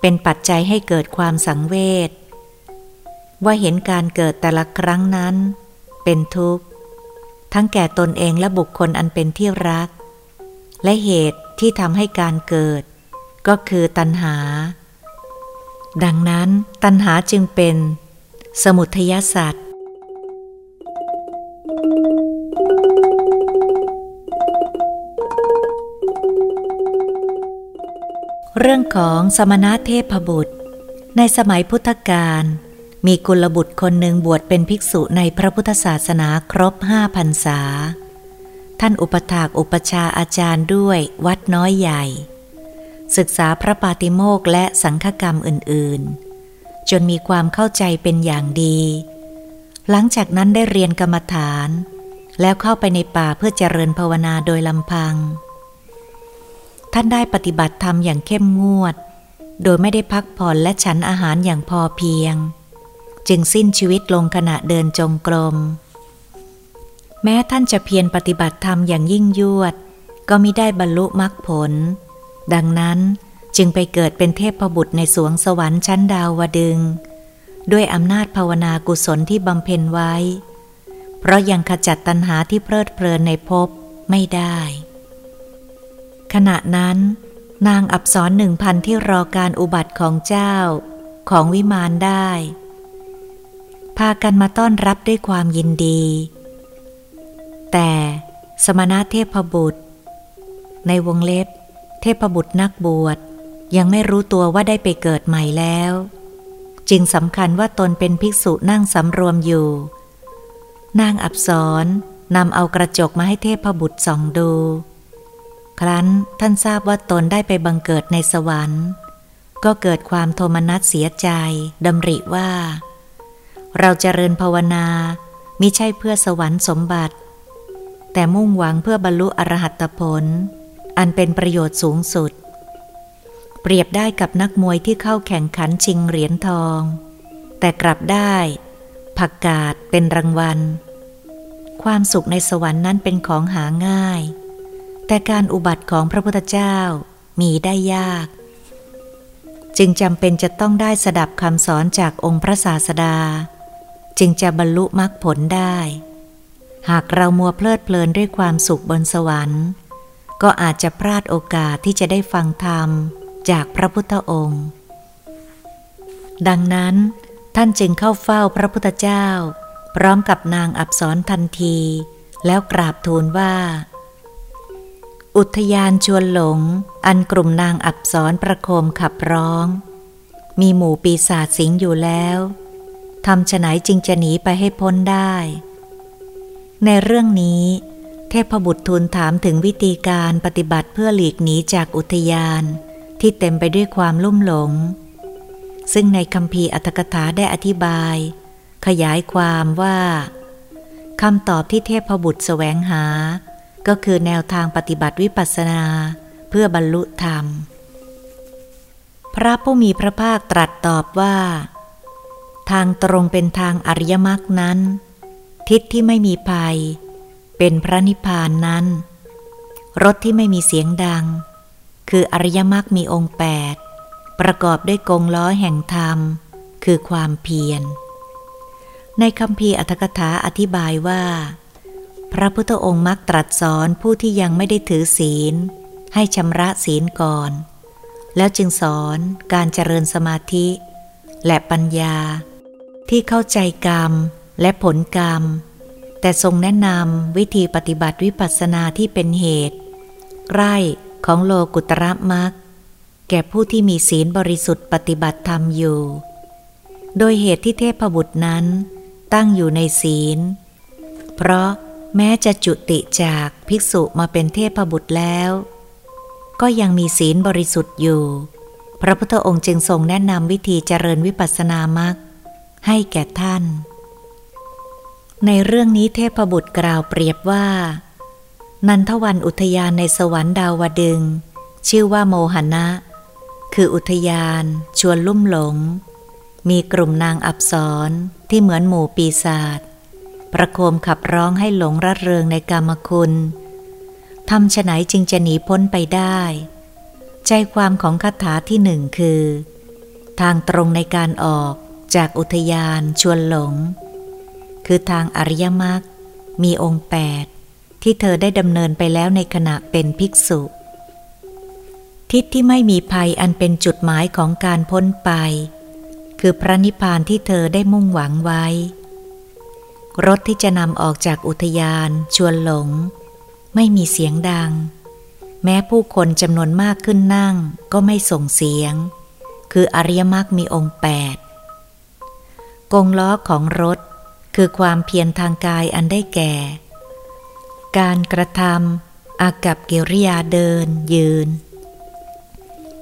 S1: เป็นปัจจัยให้เกิดความสังเวชว่าเห็นการเกิดแต่ละครั้งนั้น เป็นทุกข์ ทั้งแก่ตนเองและบุคคลอันเป็นที่รัก และเหตุที่ทำให้การเกิด ก็คือตัณหา ดังนั้นตัณหาจึงเป็น สมุทยสัตว์ เรื่องของสมณะเทพบุตร ในสมัยพุทธกาลมีกุลบุตรคนหนึ่งบวชเป็นภิกษุในพระพุทธศาสนาครบห้าพันษา ท่านอุปถากอุปชาอาจารย์ด้วยวัดน้อยใหญ่ ศึกษาพระปาติโมกและสังฆกรรมอื่นๆ จนมีความเข้าใจเป็นอย่างดี หลังจากนั้นได้เรียนกรรมฐาน แล้วเข้าไปในป่าเพื่อเจริญภาวนาโดยลำพัง ท่านได้ปฏิบัติธรรมอย่างเข้มงวด โดยไม่ได้พักผ่อนและฉันอาหารอย่างพอเพียง จึงสิ้นชีวิตลงขณะเดินจงกรม แม้ท่านจะเพียรปฏิบัติธรรมอย่างยิ่งยวด ก็มิได้บรรลุมรรคผล ดังนั้นจึงไปเกิดเป็นเทพบุตรในสวงสวรรค์ชั้นดาวดึง ด้วยอำนาจภาวนากุศลที่บำเพ็ญไว้ เพราะยังขจัดตัณหาที่เพลิดเพลินในภพไม่ได้ ขณะนั้น นางอับสรหนึ่งพันที่รอการอุบัติของเจ้าของวิมานได้ พากันมาต้อนรับด้วยความยินดี แต่สมณะเทพบุตร ในวงเล็บ เทพบุตรนักบวชยังไม่รู้ตัวว่าได้ไปเกิดใหม่แล้ว จึงสำคัญว่าตนเป็นภิกษุนั่งสำรวมอยู่ นางอับสรนำเอากระจกมาให้เทพบุตรส่องดู ครั้นท่านทราบว่าตนได้ไปบังเกิดในสวรรค์ ก็เกิดความโทมนัสเสียใจดำริว่า เราจเจริญภาวนามิใช่เพื่อสวรรค์สมบัติ แต่มุ่งหวังเพื่อบรรลุอรหัตผล อันเป็นประโยชน์สูงสุด เปรียบได้กับนักมวยที่เข้าแข่งขันชิงเหรียญทอง แต่กลับได้ ผักกาดเป็นรางวัล ความสุขในสวรรค์นั้นเป็นของหาง่าย แต่การอุบัติของพระพุทธเจ้ามีได้ยาก จึงจำเป็นจะต้องได้สดับคำสอนจากองค์พระศาสดา จึงจะบรรลุมรรคผลได้ หากเรามัวเพลิดเพลินด้วยความสุขบนสวรรค์ ก็อาจจะพลาดโอกาสที่จะได้ฟังธรรมจากพระพุทธองค์ ดังนั้น ท่านจึงเข้าเฝ้าพระพุทธเจ้า พร้อมกับนางอับสรทันที แล้วกราบทูลว่า อุทยานชวนหลง อันกลุ่มนางอับสรประโคมขับร้อง มีหมู่ปีศาจสิงอยู่แล้วทำฉไหนจึงจะหนีไปให้พ้นได้ ในเรื่องนี้ เทพบุตรทูลถามถึงวิธีการปฏิบัติเพื่อหลีกหนีจากอุทยานที่เต็มไปด้วยความลุ่มหลง ซึ่งในคำพีอัตถกถาได้อธิบาย ขยายความว่าคำตอบที่เทพบุตรแสวงหา ก็คือแนวทางปฏิบัติวิปัสสนา เพื่อบรรลุธรรม พระผู้มีพระภาคตรัสตอบว่า ทางตรงเป็นทางอริยมรรคนั้น ทิศที่ไม่มีภัย เป็นพระนิพพานนั้น รถที่ไม่มีเสียงดัง คืออริยมรรคมีองค์แปดประกอบด้วยกงล้อแห่งธรรม คือความเพียร ในคำพีอัตถกถาอธิบายว่า พระพุทธองค์มักตรัสสอนผู้ที่ยังไม่ได้ถือศีล ให้ชำระศีลก่อน แล้วจึงสอนการเจริญสมาธิ และปัญญา ที่เข้าใจกรรมและผลกรรม แต่ทรงแนะนำวิธีปฏิบัติวิปัสสนาที่เป็นเหตุ ไร่ของโลกุตระมักแก่ผู้ที่มีศีลบริสุทธิ์ปฏิบัติธรรมอยู่ โดยเหตุที่เทพบุตรนั้นตั้งอยู่ในศีล เพราะ แม้จะจุติจากภิกษุมาเป็นเทพบุตรแล้ว ก็ยังมีศีลบริสุทธิ์อยู่ พระพุทธองค์จึงทรงแนะนำวิธีเจริญวิปัสสนามักให้แก่ท่าน ในเรื่องนี้เทพบุตรกล่าวเปรียบว่า นันทวันอุทยานในสวรรค์ดาวดึง ชื่อว่าโมหนะ คืออุทยาน ชวนลุ่มหลง มีกลุ่มนางอับสรที่เหมือนหมู่ปีศาจ ประโคมขับร้องให้หลงระเริงในกรรมคุณทำฉไหนจึงจะหนีพ้นไปได้ ใจความของคาถาที่หนึ่งคือ ทางตรงในการออกจากอุทยานชวนหลง คือทางอริยมรรคมีองค์แปดที่เธอได้ดำเนินไปแล้วในขณะเป็นภิกษุ ทิศที่ไม่มีภัยอันเป็นจุดหมายของการพ้นไป คือพระนิพพานที่เธอได้มุ่งหวังไว้ รถที่จะนำออกจากอุทยานชวนหลง ไม่มีเสียงดัง แม้ผู้คนจำนวนมากขึ้นนั่งก็ไม่ส่งเสียง คืออริยมรรคมีองค์แปดกงล้อของรถคือความเพียรทางกายอันได้แก่ การกระทำอากับกิริยาเดิน ยืน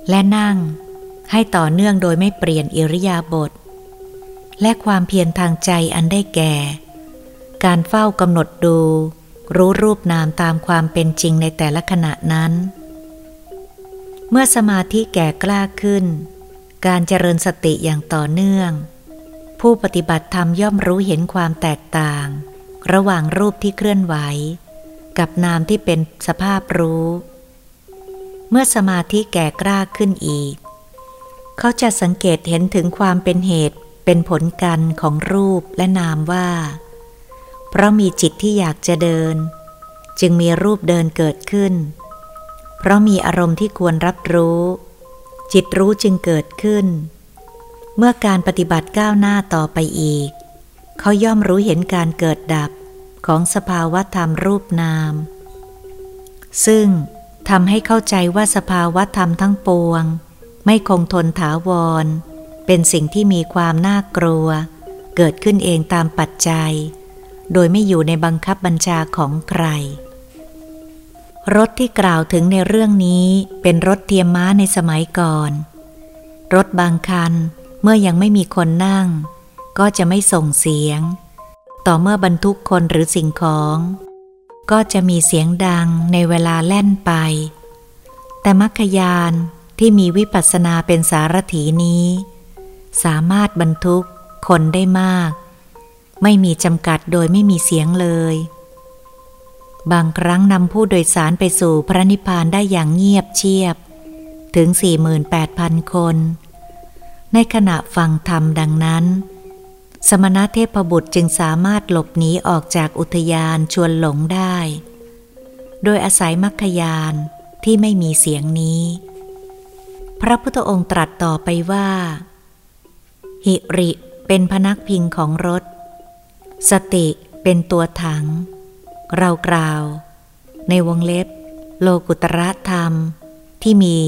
S1: และนั่งให้ต่อเนื่องโดยไม่เปลี่ยนอิริยาบถและความเพียรทางใจอันได้แก่ การเฝ้ากำหนดดู รู้รูปนามตามความเป็นจริงในแต่ละขณะนั้น เมื่อสมาธิแก่กล้าขึ้น การเจริญสติอย่างต่อเนื่อง ผู้ปฏิบัติธรรมย่อมรู้เห็นความแตกต่าง ระหว่างรูปที่เคลื่อนไหว กับนามที่เป็นสภาพรู้ เมื่อสมาธิแก่กล้าขึ้นอีก เขาจะสังเกตเห็นถึงความเป็นเหตุเป็นผลกันของรูปและนามว่า เพราะมีจิตที่อยากจะเดิน จึงมีรูปเดินเกิดขึ้น เพราะมีอารมณ์ที่ควรรับรู้ จิตรู้จึงเกิดขึ้น เมื่อการปฏิบัติก้าวหน้าต่อไปอีก เขาย่อมรู้เห็นการเกิดดับของสภาวะธรรมรูปนาม ซึ่งทำให้เข้าใจว่าสภาวะธรรมทั้งปวง ไม่คงทนถาวร เป็นสิ่งที่มีความน่ากลัว เกิดขึ้นเองตามปัจจัย โดยไม่อยู่ในบังคับบัญชาของใคร รถที่กล่าวถึงในเรื่องนี้เป็นรถเทียมม้าในสมัยก่อน รถบางคันเมื่อยังไม่มีคนนั่ง ก็จะไม่ส่งเสียง ต่อเมื่อบรรทุกคนหรือสิ่งของ ก็จะมีเสียงดังในเวลาแล่นไป แต่มัคคยานที่มีวิปัสสนาเป็นสารถีนี้ สามารถบรรทุกคนได้มาก ไม่มีจำกัดโดยไม่มีเสียงเลย บางครั้งนำผู้โดยสารไปสู่พระนิพพานได้อย่างเงียบเชียบ ถึง 48,000 คน ในขณะฟังธรรมดังนั้น สมณะเทพบุตรจึงสามารถหลบหนีออกจากอุทยานชวนหลงได้ โดยอาศัยมัคคยานที่ไม่มีเสียงนี้ พระพุทธองค์ตรัสต่อไปว่า หิริเป็นพนักพิงของรถ สติเป็นตัวถัง เรากล่าว ในวงเล็บ โลกุตระธรรม ที่มี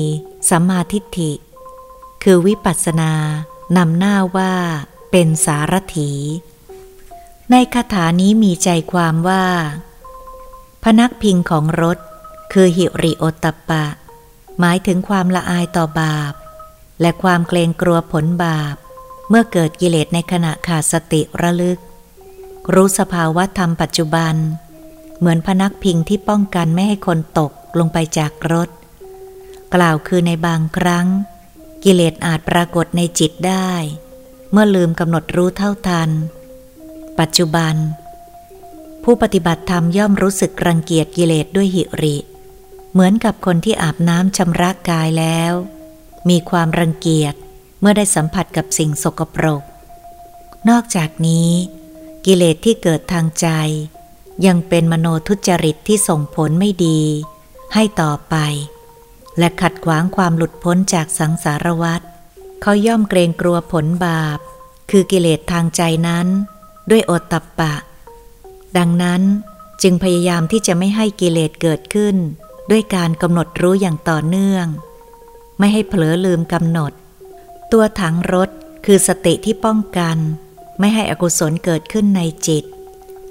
S1: สัมมาทิฏฐิ คือวิปัสสนานำหน้าว่าเป็นสารถี ในคาถานี้มีใจความว่า พนักพิงของรถ คือหิริโอตปะ หมายถึงความละอายต่อบาป และความเกรงกลัวผลบาป เมื่อเกิดกิเลสในขณะขาดสติระลึก รู้สภาวะธรรมปัจจุบัน เหมือนพนักพิงที่ป้องกันไม่ให้คนตกลงไปจากรถ กล่าวคือในบางครั้ง กิเลสอาจปรากฏในจิตได้ เมื่อลืมกำหนดรู้เท่าทัน ปัจจุบัน ผู้ปฏิบัติธรรมย่อมรู้สึกรังเกียจกิเลสด้วยหิริ เหมือนกับคนที่อาบน้ำชำระกายแล้ว มีความรังเกียจเมื่อได้สัมผัสกับสิ่งสกปรก นอกจากนี้ กิเลสที่เกิดทางใจ ยังเป็นมโนทุจริตที่ส่งผลไม่ดี ให้ต่อไป และขัดขวางความหลุดพ้นจากสังสารวัฏเขาย่อมเกรงกลัวผลบาป คือกิเลสทางใจนั้น ด้วยโอตตะปะ ดังนั้นจึงพยายามที่จะไม่ให้กิเลสเกิดขึ้น ด้วยการกำหนดรู้อย่างต่อเนื่อง ไม่ให้เผลอลืมกำหนด ตัวถังรถคือสติที่ป้องกัน ไม่ให้อกุศลเกิดขึ้นในจิต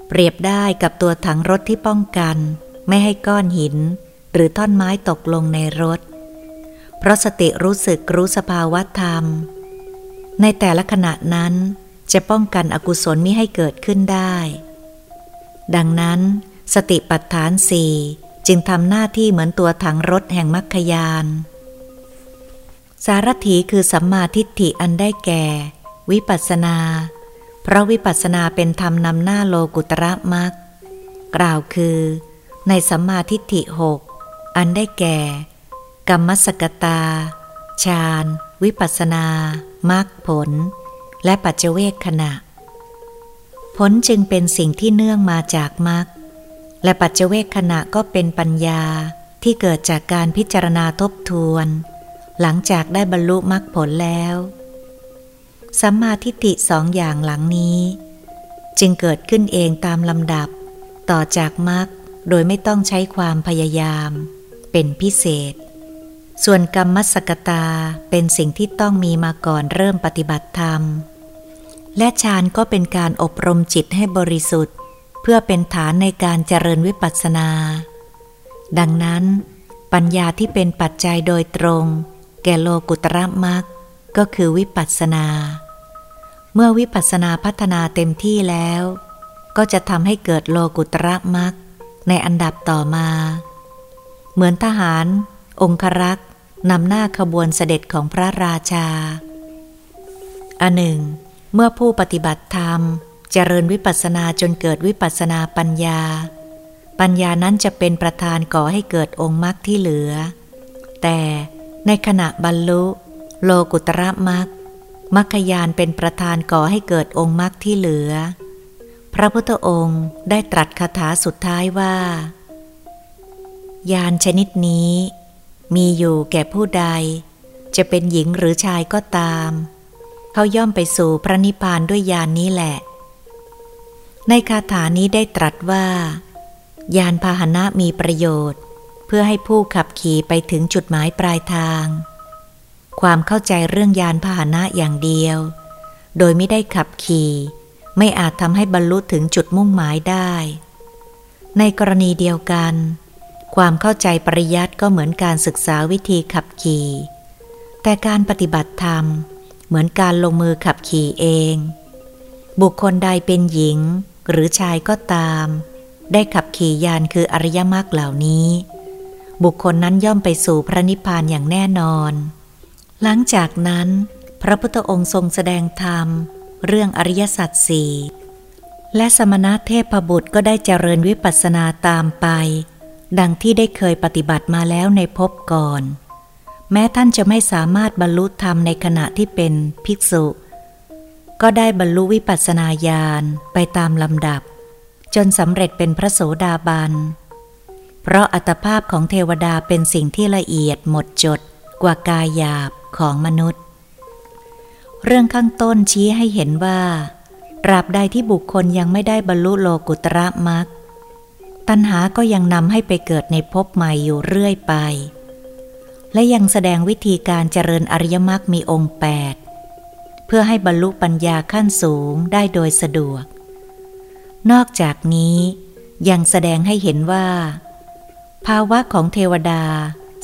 S1: เปรียบได้กับตัวถังรถที่ป้องกัน ไม่ให้ก้อนหิน หรือท่อนไม้ตกลงในรถ เพราะสติรู้สึกรู้สภาวะธรรม ในแต่ละขณะนั้นจะป้องกันอกุศลมิให้เกิดขึ้นได้ ดังนั้น สติปัฏฐานสี่จึงทำหน้าที่เหมือนตัวถังรถแห่งมรรคยาน สารถีคือสัมมาทิฏฐิอันได้แก่ วิปัสนา เพราะวิปัสนาเป็นธรรมนำหน้าโลกุตระมักกล่าวคือ ในสัมมาทิฏฐิหกอันได้แก่ กรรมสกตาฌานวิปัสนามรรคผล และปัจเจเวคขณะ ผลจึงเป็นสิ่งที่เนื่องมาจากมรรคและปัจเจเวคขณะก็เป็นปัญญาที่เกิดจากการพิจารณาทบทวน หลังจากได้บรรลุมรรคผลแล้ว สัมมาทิฏฐิสองอย่างหลังนี้ จึงเกิดขึ้นเองตามลำดับ ต่อจากมรรคโดยไม่ต้องใช้ความพยายาม เป็นพิเศษ ส่วนกรรมสกตาเป็นสิ่งที่ต้องมีมาก่อนเริ่มปฏิบัติธรรม และฌานก็เป็นการอบรมจิตให้บริสุทธิ์ เพื่อเป็นฐานในการเจริญวิปัสสนา ดังนั้น ปัญญาที่เป็นปัจจัยโดยตรง แก่โลกุตระมัก ก็คือวิปัสสนา เมื่อวิปัสสนาพัฒนาเต็มที่แล้ว ก็จะทำให้เกิดโลกุตระมักในอันดับต่อมา เหมือนทหาร องครักษ์นำหน้าขบวนเสด็จของพระราชา อันหนึ่ง เมื่อผู้ปฏิบัติธรรม เจริญวิปัสสนาจนเกิดวิปัสสนาปัญญา ปัญญานั้นจะเป็นประธานก่อให้เกิดองค์มรรคที่เหลือ แต่ในขณะบรรลุ โลกุตระมรรคมรรคยานเป็นประธานก่อให้เกิดองค์มรรคที่เหลือ พระพุทธองค์ได้ตรัสคาถาสุดท้ายว่า ยานชนิดนี้ มีอยู่แก่ผู้ใด จะเป็นหญิงหรือชายก็ตาม เขาย่อมไปสู่พระนิพพานด้วยยานนี้แหละ ในคาถานี้ได้ตรัสว่า ยานพาหนะมีประโยชน์ เพื่อให้ผู้ขับขี่ไปถึงจุดหมายปลายทาง ความเข้าใจเรื่องยานพาหนะอย่างเดียว โดยไม่ได้ขับขี่ ไม่อาจทำให้บรรลุถึงจุดมุ่งหมายได้ ในกรณีเดียวกัน ความเข้าใจปริยัติก็เหมือนการศึกษาวิธีขับขี่ แต่การปฏิบัติธรรม เหมือนการลงมือขับขี่เอง บุคคลใดเป็นหญิงหรือชายก็ตาม ได้ขับขี่ยานคืออริยมรรคเหล่านี้ บุคคลนั้นย่อมไปสู่พระนิพพานอย่างแน่นอน หลังจากนั้น พระพุทธองค์ทรงแสดงธรรม เรื่องอริยสัจสี่และสมณะเทพบุตรก็ได้เจริญวิปัสสนาตามไป ดังที่ได้เคยปฏิบัติมาแล้วในภพก่อน แม้ท่านจะไม่สามารถบรรลุธรรมในขณะที่เป็นภิกษุ ก็ได้บรรลุวิปัสสนาญาณไปตามลำดับ จนสำเร็จเป็นพระโสดาบัน เพราะอัตภาพของเทวดาเป็นสิ่งที่ละเอียดหมดจดกว่ากายหยาบ ของมนุษย์ เรื่องข้างต้นชี้ให้เห็นว่าตราบใดที่บุคคลยังไม่ได้บรรลุโลกุตระมรรคตัณหาก็ยังนำให้ไปเกิดในภพใหม่อยู่เรื่อยไป และยังแสดงวิธีการเจริญอริยมรรคมีองค์แปดเพื่อให้บรรลุปัญญาขั้นสูงได้โดยสะดวก นอกจากนี้ยังแสดงให้เห็นว่า ภาวะของเทวดา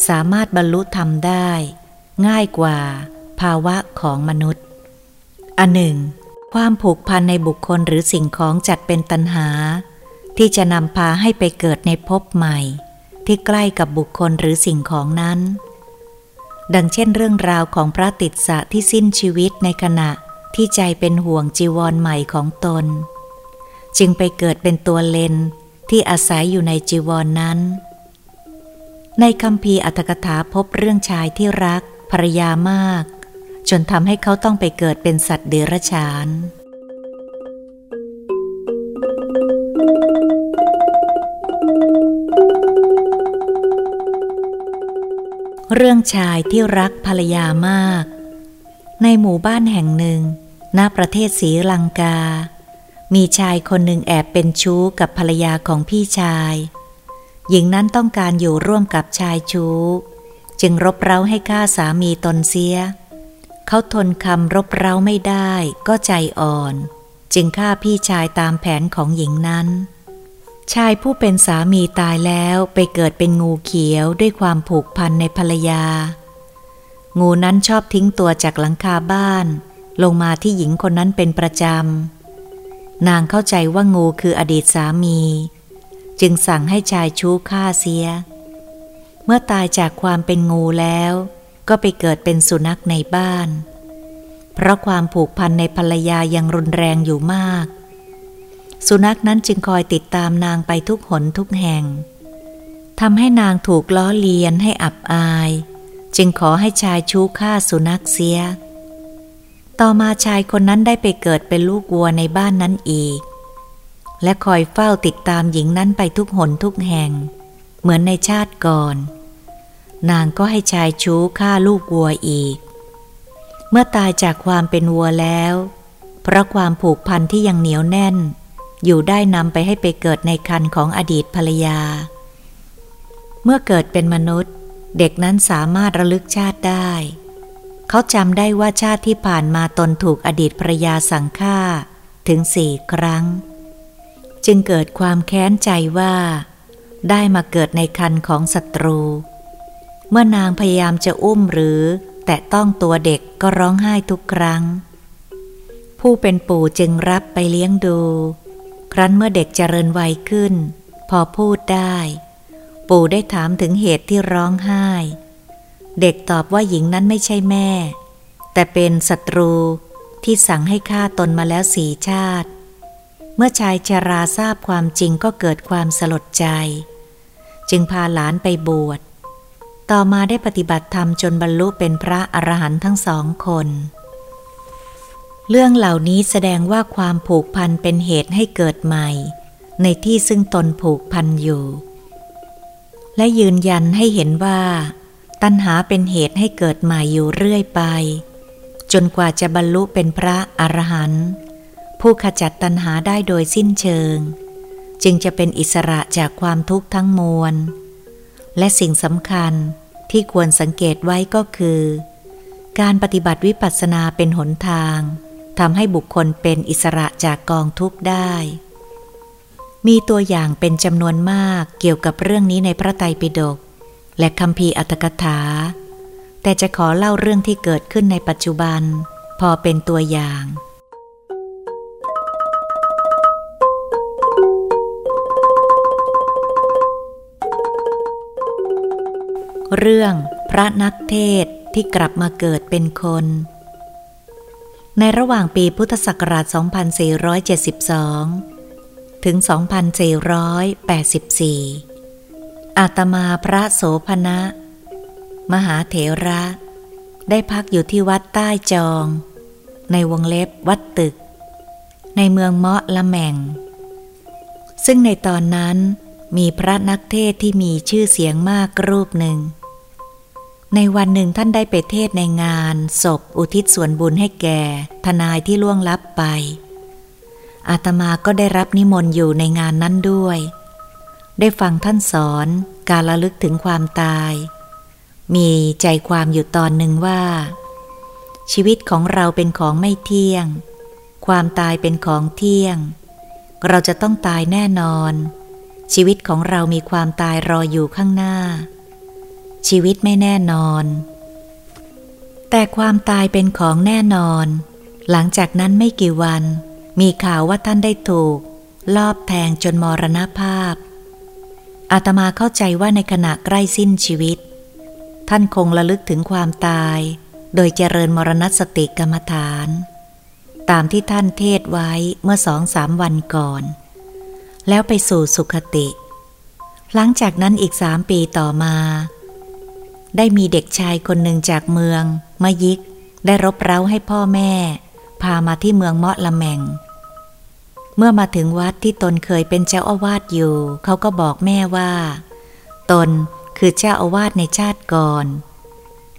S1: สามารถบรรลุธรรมได้ ง่ายกว่าภาวะของมนุษย์ อันหนึ่ง ความผูกพันในบุคคลหรือสิ่งของจัดเป็นตัณหา ที่จะนำพาให้ไปเกิดในภพใหม่ ที่ใกล้กับบุคคลหรือสิ่งของนั้น ดังเช่นเรื่องราวของพระติดสะที่สิ้นชีวิตในขณะที่ใจเป็นห่วงจีวรใหม่ของตน จึงไปเกิดเป็นตัวเลนที่อาศัยอยู่ในจีวรนนั้น ในคำพีอัตถกถาพบเรื่องชายที่รัก ภรรยามาก จนทำให้เขาต้องไปเกิดเป็นสัตว์เดรัจฉาน เรื่องชายที่รักภรรยามาก ในหมู่บ้านแห่งหนึ่งณประเทศศรีลังกา มีชายคนหนึ่งแอบเป็นชู้กับภรรยาของพี่ชาย หญิงนั้นต้องการอยู่ร่วมกับชายชู้ จึงรบเร้าให้ฆ่าสามีตนเสีย เขาทนคำรบเร้าไม่ได้ก็ใจอ่อน จึงฆ่าพี่ชายตามแผนของหญิงนั้น ชายผู้เป็นสามีตายแล้วไปเกิดเป็นงูเขียวด้วยความผูกพันในภรรยา งูนั้นชอบทิ้งตัวจากหลังคาบ้าน ลงมาที่หญิงคนนั้นเป็นประจำ นางเข้าใจว่างูคืออดีตสามี จึงสั่งให้ชายชู้ฆ่าเสีย เมื่อตายจากความเป็นงูแล้ว ก็ไปเกิดเป็นสุนัขในบ้าน เพราะความผูกพันในภรรยายังรุนแรงอยู่มาก สุนัขนั้นจึงคอยติดตามนางไปทุกหนทุกแห่งทำให้นางถูกล้อเลียนให้อับอาย จึงขอให้ชายชู้ฆ่าสุนัขเสีย ต่อมาชายคนนั้นได้ไปเกิดเป็นลูกวัวในบ้านนั้นอีก และคอยเฝ้าติดตามหญิงนั้นไปทุกหนทุกแห่ง เหมือนในชาติก่อน นางก็ให้ชายชู้ฆ่าลูกวัวอีก เมื่อตายจากความเป็นวัวแล้ว เพราะความผูกพันที่ยังเหนียวแน่น อยู่ได้นำไปให้ไปเกิดในคันของอดีตภรรยา เมื่อเกิดเป็นมนุษย์ เด็กนั้นสามารถระลึกชาติได้ เขาจำได้ว่าชาติที่ผ่านมาตนถูกอดีตภรยาสั่งฆ่าถึงสี่ครั้ง จึงเกิดความแค้นใจว่า ได้มาเกิดในคันของศัตรู เมื่อนางพยายามจะอุ้มหรือ แตะต้องตัวเด็กก็ร้องไห้ทุกครั้ง ผู้เป็นปู่จึงรับไปเลี้ยงดู ครั้นเมื่อเด็กเจริญวัยขึ้น พอพูดได้ ปู่ได้ถามถึงเหตุที่ร้องไห้ เด็กตอบว่าหญิงนั้นไม่ใช่แม่ แต่เป็นศัตรูที่สั่งให้ฆ่าตนมาแล้วสี่ชาติ เมื่อชายชาราทราบความจริงก็เกิดความสลดใจ จึงพาหลานไปบวช ต่อมาได้ปฏิบัติธรรมจนบรรลุเป็นพระอรหันต์ทั้งสองคน เรื่องเหล่านี้แสดงว่าความผูกพันเป็นเหตุให้เกิดใหม่ ในที่ซึ่งตนผูกพันอยู่ และยืนยันให้เห็นว่า ตัณหาเป็นเหตุให้เกิดใหม่อยู่เรื่อยไป จนกว่าจะบรรลุเป็นพระอรหันต์ผู้ขจัดตัณหาได้โดยสิ้นเชิง จึงจะเป็นอิสระจากความทุกข์ทั้งมวล และสิ่งสำคัญที่ควรสังเกตไว้ก็คือ การปฏิบัติวิปัสสนาเป็นหนทางทำให้บุคคลเป็นอิสระจากกองทุกข์ได้ มีตัวอย่างเป็นจำนวนมากเกี่ยวกับเรื่องนี้ในพระไตรปิฎกและคำพีอัตถกถา แต่จะขอเล่าเรื่องที่เกิดขึ้นในปัจจุบัน พอเป็นตัวอย่าง เรื่องพระนักเทศที่กลับมาเกิดเป็นคน ในระหว่างปีพุทธศักราช 2472 ถึง 2484 อาตมาพระโสพนะมหาเถระ ได้พักอยู่ที่วัดใต้จอง ในวงเล็บวัดตึก ในเมืองเมาะละแมงซึ่งในตอนนั้น มีพระนักเทศที่มีชื่อเสียงมากรูปหนึ่ง ในวันหนึ่งท่านได้ไปเทศในงานศพอุทิศส่วนบุญให้แก่ ทนายที่ล่วงลับไป อาตมาก็ได้รับนิมนต์อยู่ในงานนั้นด้วย ได้ฟังท่านสอนการระลึกถึงความตาย มีใจความอยู่ตอนหนึ่งว่า ชีวิตของเราเป็นของไม่เที่ยง ความตายเป็นของเที่ยง เราจะต้องตายแน่นอน ชีวิตของเรามีความตายรออยู่ข้างหน้า ชีวิตไม่แน่นอน แต่ความตายเป็นของแน่นอน หลังจากนั้นไม่กี่วัน มีข่าวว่าท่านได้ถูก ลอบแทงจนมรณภาพ อาตมาเข้าใจว่าในขณะใกล้สิ้นชีวิต ท่านคงระลึกถึงความตาย โดยเจริญมรณสติกรรมฐาน ตามที่ท่านเทศไว้เมื่อสองสามวันก่อน แล้วไปสู่สุขติ หลังจากนั้นอีกสามปีต่อมา ได้มีเด็กชายคนหนึ่งจากเมือง มยิก ได้รบเร้าให้พ่อแม่ พามาที่เมืองเมาะละแมง เมื่อมาถึงวัดที่ตนเคยเป็นเจ้าอาวาสอยู่ เขาก็บอกแม่ว่า ตนคือเจ้าอาวาสในชาติก่อน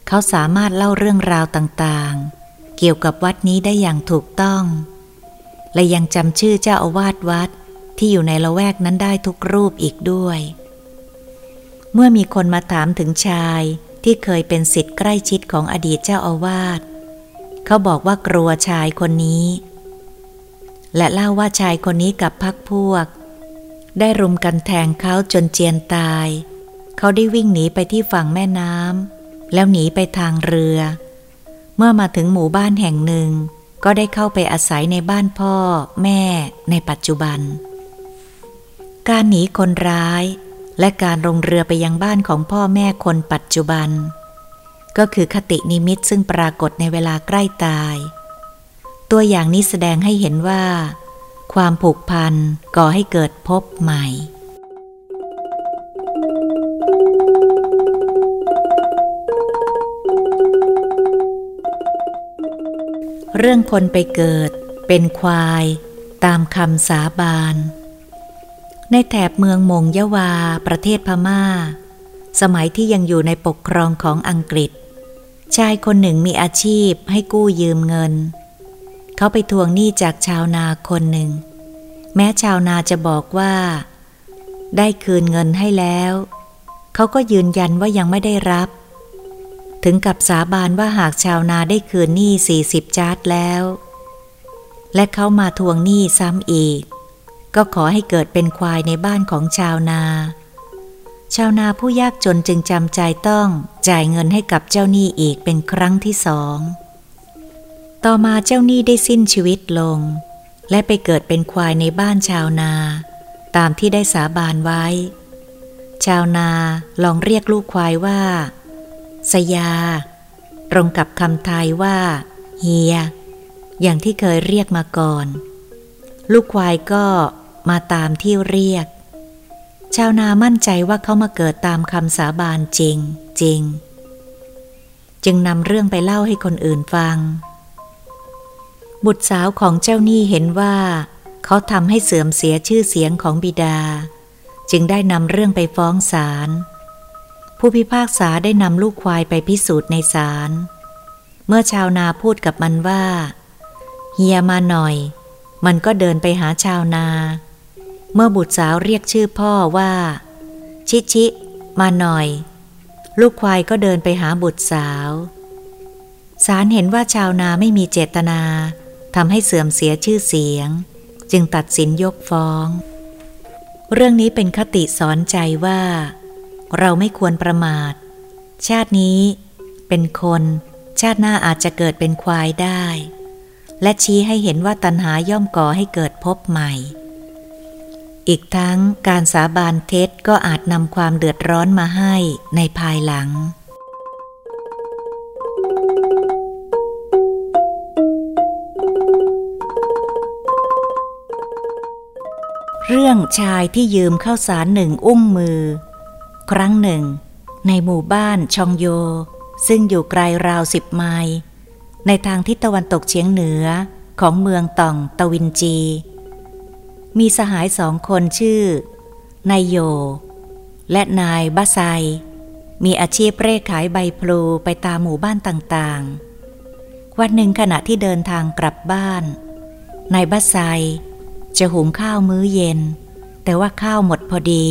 S1: เขาสามารถเล่าเรื่องราวต่างๆ เกี่ยวกับวัดนี้ได้อย่างถูกต้อง และยังจำชื่อเจ้าอาวาสวัด ที่อยู่ในละแวกนั้นได้ทุกรูปอีกด้วย เมื่อมีคนมาถามถึงชายที่เคยเป็นสิทธิ์ใกล้ชิดของอดีตเจ้าอาวาส เขาบอกว่ากลัวชายคนนี้ และเล่าว่าชายคนนี้กับพักพวก ได้รุมกันแทงเขาจนเจียนตาย เขาได้วิ่งหนีไปที่ฝั่งแม่น้ำแล้วหนีไปทางเรือ เมื่อมาถึงหมู่บ้านแห่งหนึ่ง ก็ได้เข้าไปอาศัยในบ้านพ่อ แม่ในปัจจุบัน การหนีคนร้าย และการลงเรือไปยังบ้านของพ่อแม่คนปัจจุบัน ก็คือคตินิมิตซึ่งปรากฏในเวลาใกล้ตาย ตัวอย่างนี้แสดงให้เห็นว่า ความผูกพันก่อให้เกิดพบใหม่เรื่องคนไปเกิดเป็นควาย ตามคำสาบาน ในแถบเมืองมงยวา ประเทศพมา่า สมัยที่ยังอยู่ในปกครองของอังกฤษ ชายคนหนึ่งมีอาชีพให้กู้ยืมเงิน เขาไปทวงหนี้จากชาวนาคนหนึ่ง แม้ชาวนาจะบอกว่า ได้คืนเงินให้แล้ว เขาก็ยืนยันว่ายังไม่ได้รับ ถึงกับสาบานว่าหากชาวนาได้คืนหนี้สี่สิบจาร์ดแล้ว และเขามาทวงหนี้ซ้ำอีก ก็ขอให้เกิดเป็นควายในบ้านของชาวนา ชาวนาผู้ยากจนจึงจำใจต้องจ่ายเงินให้กับเจ้าหนี้อีกเป็นครั้งที่สอง ต่อมาเจ้าหนี้ได้สิ้นชีวิตลง และไปเกิดเป็นควายในบ้านชาวนา ตามที่ได้สาบานไว้ ชาวนาลองเรียกลูกควายว่า สยา ตรงกับคำไทยว่า เฮีย อย่างที่เคยเรียกมาก่อนลูกควายก็ มาตามที่เรียก ชาวนามั่นใจว่าเขามาเกิดตามคำสาบานจริงจริง จึงนำเรื่องไปเล่าให้คนอื่นฟัง บุตรสาวของเจ้าหนี้เห็นว่า เขาทำให้เสื่อมเสียชื่อเสียงของบิดา จึงได้นำเรื่องไปฟ้องศาลผู้พิพากษาได้นำลูกควายไปพิสูจน์ในศาล เมื่อชาวนาพูดกับมันว่า เฮียมาหน่อย มันก็เดินไปหาชาวนา เมื่อบุตรสาวเรียกชื่อพ่อว่า ชิชิ มาหน่อย ลูกควายก็เดินไปหาบุตรสาวศาลเห็นว่าชาวนาไม่มีเจตนาทำให้เสื่อมเสียชื่อเสียง จึงตัดสินยกฟ้อง เรื่องนี้เป็นคติสอนใจว่า เราไม่ควรประมาท ชาตินี้เป็นคน ชาติหน้าอาจจะเกิดเป็นควายได้ และชี้ให้เห็นว่าตัณหาย่อมก่อให้เกิดพบใหม่ อีกทั้งการสาบานเท็จก็อาจนำความเดือดร้อนมาให้ในภายหลัง เรื่องชายที่ยืมข้าวสารหนึ่งอุ้งมือ ครั้งหนึ่ง ในหมู่บ้านชองโย ซึ่งอยู่ไกลราวสิบไมล์ในทางทิศตะวันตกเฉียงเหนือของเมืองตองตะวินจี มีสหายสองคนชื่อนายโย และนายบาไซ มีอาชีพเร่ขายใบพลูไปตามหมู่บ้านต่างๆ วันหนึ่งขณะที่เดินทางกลับบ้าน นายบาไซ จะหุงข้าวมื้อเย็น แต่ว่าข้าวหมดพอดี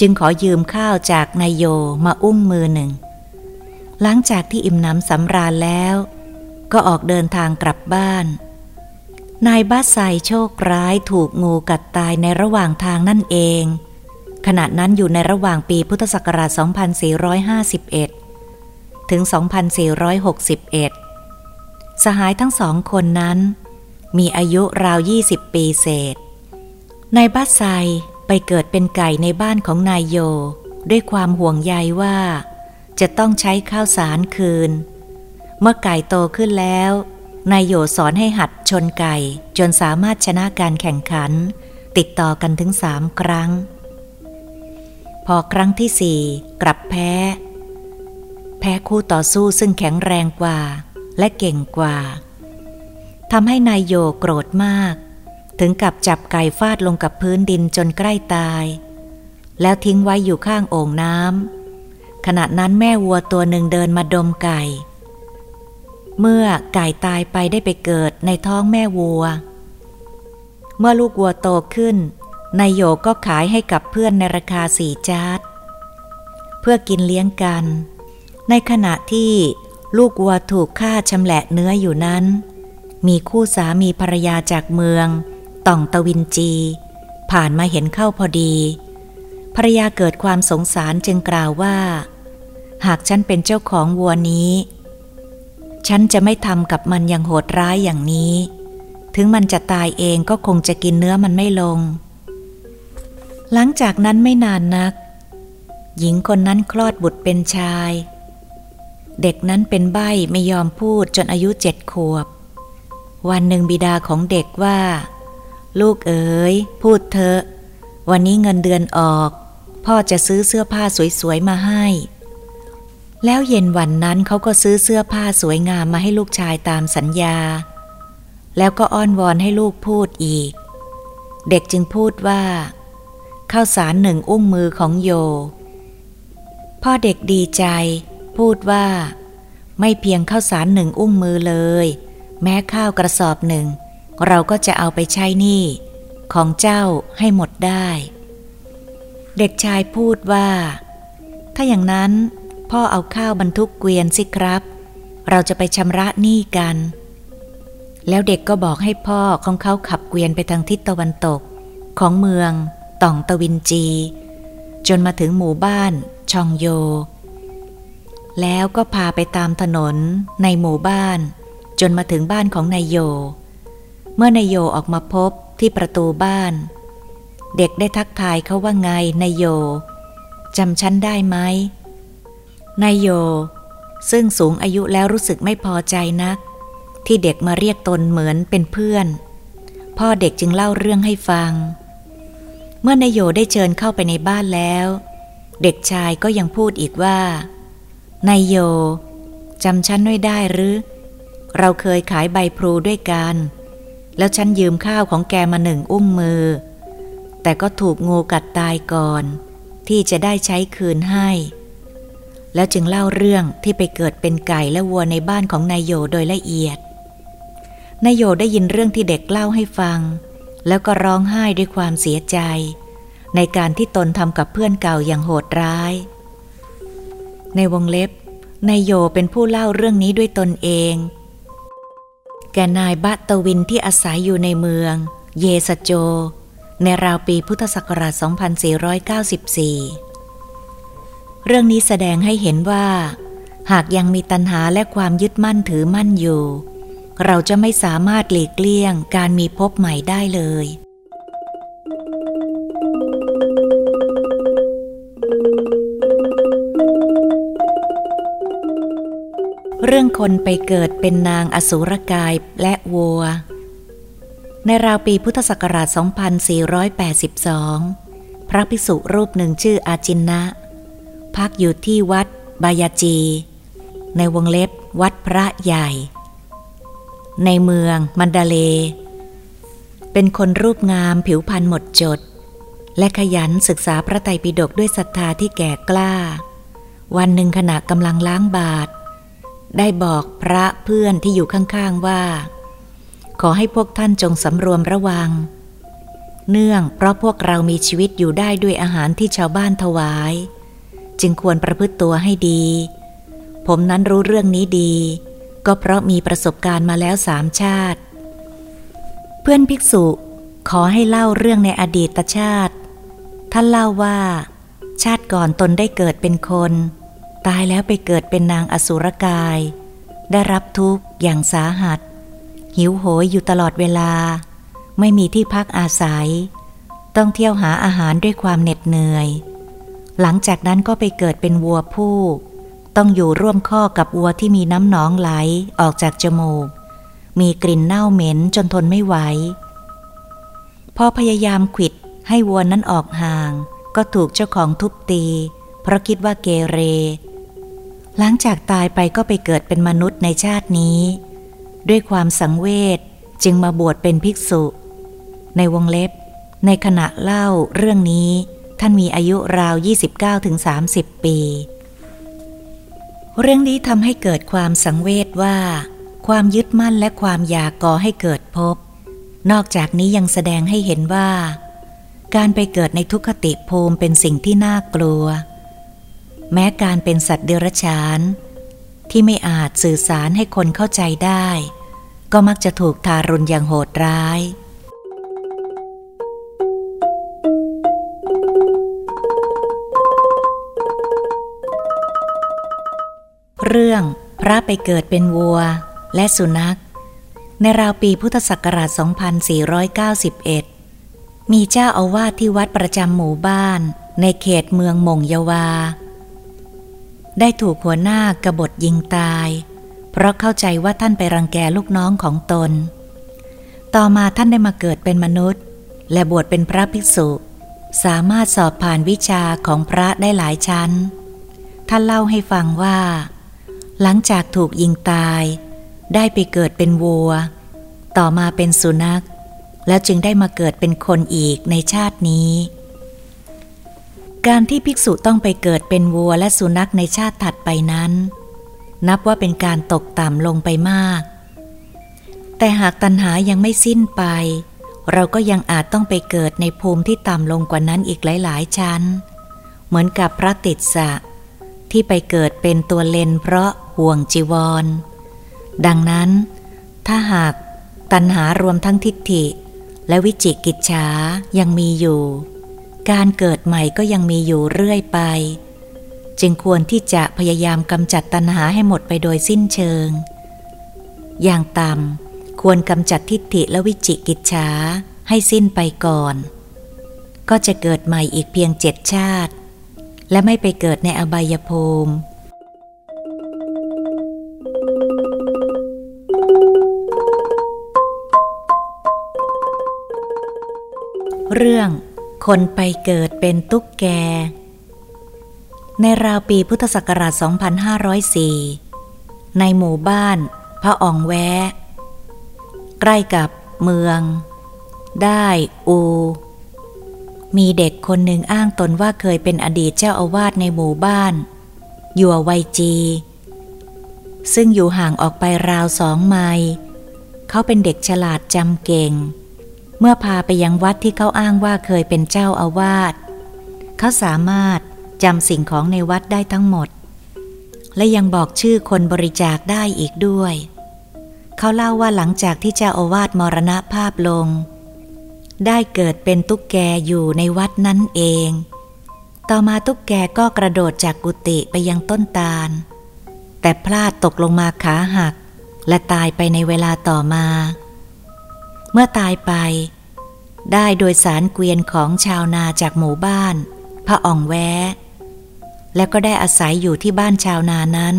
S1: จึงขอยืมข้าวจากนายโยมาอุ้มมือหนึ่ง หลังจากที่อิ่มน้ำสำราญแล้ว ก็ออกเดินทางกลับบ้าน นายบ้าไซโชคร้ายถูกงูกัดตายในระหว่างทางนั่นเอง ขณะนั้นอยู่ในระหว่างปีพุทธศักราช 2451 ถึง 2461 สหายทั้งสองคนนั้น มีอายุราว 20 ปีเศษ นายบ้าไซไปเกิดเป็นไก่ในบ้านของนายโย ด้วยความห่วงใยว่า จะต้องใช้ข้าวสารคืน เมื่อไก่โตขึ้นแล้ว นายโยสอนให้หัดชนไก่ จนสามารถชนะการแข่งขัน ติดต่อกันถึงสามครั้ง พอครั้งที่สี่กลับแพ้ แพ้คู่ต่อสู้ซึ่งแข็งแรงกว่า และเก่งกว่าทำให้นายโยโกรธมาก ถึงกับจับไก่ฟาดลงกับพื้นดินจนใกล้ตาย แล้วทิ้งไว้อยู่ข้างโอ่งน้ำขณะนั้นแม่วัวตัวหนึ่งเดินมาดมไก่ เมื่อไก่ตายไปได้ไปเกิดในท้องแม่วัว เมื่อลูกวัวโตขึ้นนายโยก็ขายให้กับเพื่อนในราคาสี่จาร์ดเพื่อกินเลี้ยงกัน ในขณะที่ลูกวัวถูกฆ่าชำแหละเนื้ออยู่นั้น มีคู่สามีภรรยาจากเมืองต่องตะวินจี ผ่านมาเห็นเข้าพอดี ภรรยาเกิดความสงสารจึงกล่าวว่า หากฉันเป็นเจ้าของวัวนี้ ฉันจะไม่ทำกับมันอย่างโหดร้ายอย่างนี้ ถึงมันจะตายเองก็คงจะกินเนื้อมันไม่ลง หลังจากนั้นไม่นานนัก หญิงคนนั้นคลอดบุตรเป็นชาย เด็กนั้นเป็นใบ้ไม่ยอมพูดจนอายุเจ็ดขวบ วันหนึ่งบิดาของเด็กว่า ลูกเอ๋ยพูดเถอะ วันนี้เงินเดือนออก พ่อจะซื้อเสื้อผ้าสวยๆมาให้ แล้วเย็นวันนั้นเขาก็ซื้อเสื้อผ้าสวยงามมาให้ลูกชายตามสัญญา แล้วก็อ้อนวอนให้ลูกพูดอีก เด็กจึงพูดว่าข้าวสารหนึ่งอุ้งมือของโย พ่อเด็กดีใจ พูดว่า ไม่เพียงข้าวสารหนึ่งอุ้งมือเลย แม้ข้าวกระสอบหนึ่ง เราก็จะเอาไปใช้หนี้ของเจ้าให้หมดได้ เด็กชายพูดว่า ถ้าอย่างนั้น พ่อเอาข้าวบรรทุกเกวียนสิครับ เราจะไปชำระหนี้กัน แล้วเด็กก็บอกให้พ่อของเขาขับเกวียนไปทางทิศตะวันตก ของเมืองต่องตะวินจี จนมาถึงหมู่บ้านชองโย แล้วก็พาไปตามถนนในหมู่บ้าน จนมาถึงบ้านของนายโย เมื่อนายโยออกมาพบที่ประตูบ้าน เด็กได้ทักทายเขาว่าไงนายโยจำฉันได้ไหม นายโย ซึ่งสูงอายุแล้วรู้สึกไม่พอใจนัก ที่เด็กมาเรียกตนเหมือนเป็นเพื่อน พ่อเด็กจึงเล่าเรื่องให้ฟัง เมื่อนายโยได้เชิญเข้าไปในบ้านแล้ว เด็กชายก็ยังพูดอีกว่านายโยจำฉันไม่ได้หรือ เราเคยขายใบพลูด้วยกัน แล้วฉันยืมข้าวของแกมาหนึ่งอุ้งมือ แต่ก็ถูกงูกัดตายก่อน ที่จะได้ใช้คืนให้ แล้วจึงเล่าเรื่องที่ไปเกิดเป็นไก่และวัวในบ้านของนายโยโดยละเอียด นายโยได้ยินเรื่องที่เด็กเล่าให้ฟัง แล้วก็ร้องไห้ด้วยความเสียใจ ในการที่ตนทำกับเพื่อนเก่าอย่างโหดร้าย ในวงเล็บนายโยเป็นผู้เล่าเรื่องนี้ด้วยตนเอง แกนายบัตวินที่อาศัยอยู่ในเมือง เยสโจ ในราวปีพุทธศักราช 2494 เรื่องนี้แสดงให้เห็นว่า หากยังมีตัณหาและความยึดมั่นถือมั่นอยู่ เราจะไม่สามารถหลีกเลี่ยงการมีพบใหม่ได้เลย เรื่องคนไปเกิดเป็นนางอสุรกายและวัว ในราวปีพุทธศักราช 2482 พระภิกษุรูปหนึ่งชื่ออาจินนะ พักอยู่ที่วัดบายาจี ในวงเล็บวัดพระใหญ่ ในเมืองมันดาเล เป็นคนรูปงามผิวพรรณหมดจด และขยันศึกษาพระไตรปิฎกด้วยศรัทธาที่แก่กล้า วันหนึ่งขณะกำลังล้างบาทได้บอกพระเพื่อนที่อยู่ข้างๆว่า ขอให้พวกท่านจงสำรวมระวัง เนื่องเพราะพวกเรามีชีวิตอยู่ได้ด้วยอาหารที่ชาวบ้านถวาย จึงควรประพฤติตัวให้ดี ผมนั้นรู้เรื่องนี้ดี ก็เพราะมีประสบการณ์มาแล้วสามชาติ เพื่อนภิกษุขอให้เล่าเรื่องในอดีตชาติ ท่านเล่าว่า ชาติก่อนตนได้เกิดเป็นคน ตายแล้วไปเกิดเป็นนางอสุรกาย ได้รับทุกข์อย่างสาหัส หิวโหยอยู่ตลอดเวลา ไม่มีที่พักอาศัย ต้องเที่ยวหาอาหารด้วยความเหน็ดเหนื่อย หลังจากนั้นก็ไปเกิดเป็นวัวผู้ ต้องอยู่ร่วมข้อกับวัวที่มีน้ำหนองไหลออกจากจมูก มีกลิ่นเน่าเหม็นจนทนไม่ไหว พอพยายามขิดให้วัวนั้นออกห่าง ก็ถูกเจ้าของทุบตี เพราะคิดว่าเกเร หลังจากตายไปก็ไปเกิดเป็นมนุษย์ในชาตินี้ ด้วยความสังเวชจึงมาบวชเป็นภิกษุ ในวงเล็บ ในขณะเล่าเรื่องนี้ ท่านมีอายุราว 29-30 ปี เรื่องนี้ทำให้เกิดความสังเวชว่า ความยึดมั่นและความอยากก่อให้เกิดพบนอกจากนี้ยังแสดงให้เห็นว่า การไปเกิดในทุกขติภูมิเป็นสิ่งที่น่ากลัว แม้การเป็นสัตว์เดรัจฉาน ที่ไม่อาจสื่อสารให้คนเข้าใจได้ ก็มักจะถูกทารุณอย่างโหดร้าย เรื่องพระไปเกิดเป็นวัวและสุนัข ในราวปีพุทธศักราช 2491 มีเจ้าอาวาสที่วัดประจำหมู่บ้านในเขตเมืองมงยวา ได้ถูกหัวหน้ากบฏยิงตาย เพราะเข้าใจว่าท่านไปรังแกลูกน้องของตน ต่อมาท่านได้มาเกิดเป็นมนุษย์ และบวชเป็นพระภิกษุ สามารถสอบผ่านวิชาของพระได้หลายชั้น ท่านเล่าให้ฟังว่า หลังจากถูกยิงตาย ได้ไปเกิดเป็นวัว ต่อมาเป็นสุนัข แล้วจึงได้มาเกิดเป็นคนอีกในชาตินี้ การที่ภิกษุต้องไปเกิดเป็นวัวและสุนัขในชาติถัดไปนั้น นับว่าเป็นการตกต่ำลงไปมาก แต่หากตัณหายังไม่สิ้นไป เราก็ยังอาจต้องไปเกิดในภูมิที่ต่ำลงกว่านั้นอีกหลาย ๆ ชั้น เหมือนกับพระติดสะ ที่ไปเกิดเป็นตัวเลนเพราะห่วงจีวร ดังนั้น ถ้าหากตัณหารวมทั้งทิฏฐิ และวิจิกิจฉายังมีอยู่ การเกิดใหม่ก็ยังมีอยู่เรื่อยไป จึงควรที่จะพยายามกำจัดตัณหาให้หมดไปโดยสิ้นเชิง อย่างต่ำควรกำจัดทิฏฐิและวิจิกิจฉาให้สิ้นไปก่อน ก็จะเกิดใหม่อีกเพียงเจ็ดชาติ และไม่ไปเกิดในอบายภูมิเรื่องคนไปเกิดเป็นตุ๊กแก ในราวปีพุทธศักราช 2504 ในหมู่บ้านพระองแวะ ใกล้กับเมือง ได้อู มีเด็กคนหนึ่งอ้างตนว่าเคยเป็นอดีตเจ้าอาวาสในหมู่บ้าน ยัวไวจี ซึ่งอยู่ห่างออกไปราวสองไมล์เขาเป็นเด็กฉลาดจำเก่ง เมื่อพาไปยังวัดที่เขาอ้างว่าเคยเป็นเจ้าอาวาสเขาสามารถจำสิ่งของในวัดได้ทั้งหมด และยังบอกชื่อคนบริจาคได้อีกด้วย เขาเล่าว่าหลังจากที่เจ้าอาวาสมรณภาพลง ได้เกิดเป็นตุ๊กแกอยู่ในวัดนั้นเอง ต่อมาตุ๊กแกก็กระโดดจากกุฏิไปยังต้นตาล แต่พลาดตกลงมาขาหัก และตายไปในเวลาต่อมา เมื่อตายไป ได้โดยสารเกวียนของชาวนาจากหมู่บ้านพระอ่องแวะแล้วก็ได้อาศัยอยู่ที่บ้านชาวนานั้น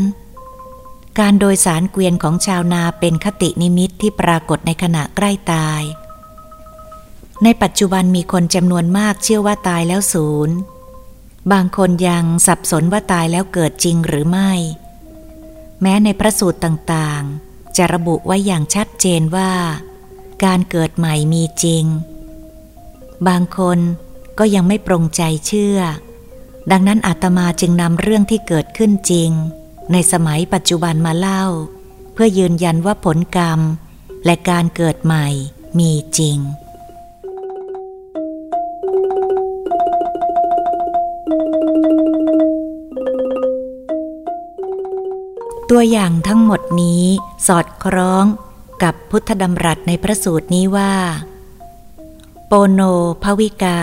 S1: การโดยสารเกวียนของชาวนาเป็นคตินิมิตที่ปรากฏในขณะใกล้ตาย ในปัจจุบันมีคนจำนวนมากเชื่อว่าตายแล้วศูนย์บางคนยังสับสนว่าตายแล้วเกิดจริงหรือไม่ แม้ในพระสูตรต่างๆ จะระบุไว้อย่างชัดเจนว่า การเกิดใหม่มีจริง บางคนก็ยังไม่ปรงใจเชื่อ ดังนั้นอาตมาจึงนำเรื่องที่เกิดขึ้นจริง ในสมัยปัจจุบันมาเล่า เพื่อยืนยันว่าผลกรรม และการเกิดใหม่มีจริง ตัวอย่างทั้งหมดนี้สอดคล้องกับพุทธดำรัสในพระสูตรนี้ว่า โปโนภวิกา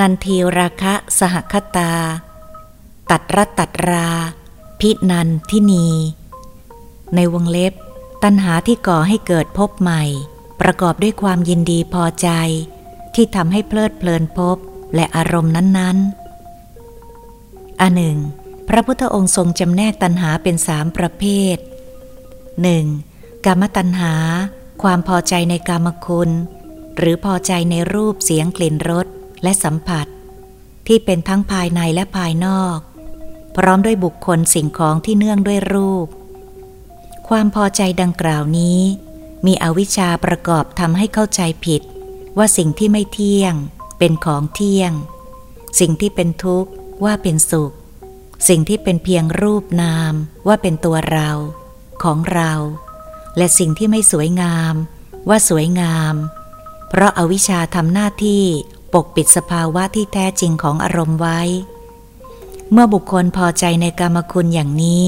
S1: นันทีราคะสหคตา ตัดรัตตัดรา พินันทินี ในวงเล็บ ตัณหาที่ก่อให้เกิดพบใหม่ ประกอบด้วยความยินดีพอใจ ที่ทำให้เพลิดเพลินพบและอารมณ์นั้น ๆ อันหนึ่ง พระพุทธองค์ทรงจำแนกตัณหาเป็นสามประเภทหนึ่งกามตัณหา ความพอใจในกามคุณ หรือพอใจในรูปเสียงกลิ่นรสและสัมผัส ที่เป็นทั้งภายในและภายนอก พร้อมด้วยบุคคลสิ่งของที่เนื่องด้วยรูป ความพอใจดังกล่าวนี้ มีอวิชชาประกอบทำให้เข้าใจผิด ว่าสิ่งที่ไม่เที่ยง เป็นของเที่ยง สิ่งที่เป็นทุกข์ว่าเป็นสุข สิ่งที่เป็นเพียงรูปนามว่าเป็นตัวเรา ของเรา และสิ่งที่ไม่สวยงาม ว่าสวยงาม เพราะอาวิชชาทำหน้าที่ปกปิดสภาวะที่แท้จริงของอารมณ์ไว้ เมื่อบุคคลพอใจในกรรมคุณอย่างนี้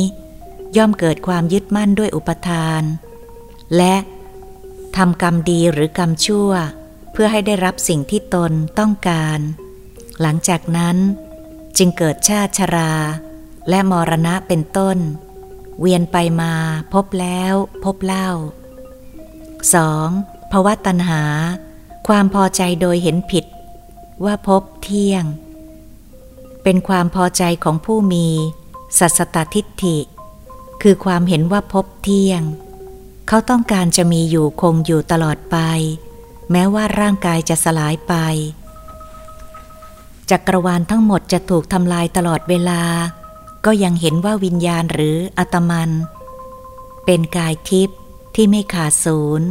S1: ย่อมเกิดความยึดมั่นด้วยอุปทาน และทำกรรมดีหรือกรรมชั่ว เพื่อให้ได้รับสิ่งที่ตนต้องการ หลังจากนั้น จึงเกิดชาติชรา และมรณะเป็นต้น เวียนไปมาพบแล้วพบเล่า 2. ภาวะตัณหา ความพอใจโดยเห็นผิด ว่าพบเที่ยง เป็นความพอใจของผู้มี สัสตทิฏฐิ คือความเห็นว่าพบเที่ยง เขาต้องการจะมีอยู่คงอยู่ตลอดไป แม้ว่าร่างกายจะสลายไป จักรวาลทั้งหมดจะถูกทำลายตลอดเวลา ก็ยังเห็นว่าวิญญาณหรืออัตมัน เป็นกายทิพย์ที่ไม่ขาดศูนย์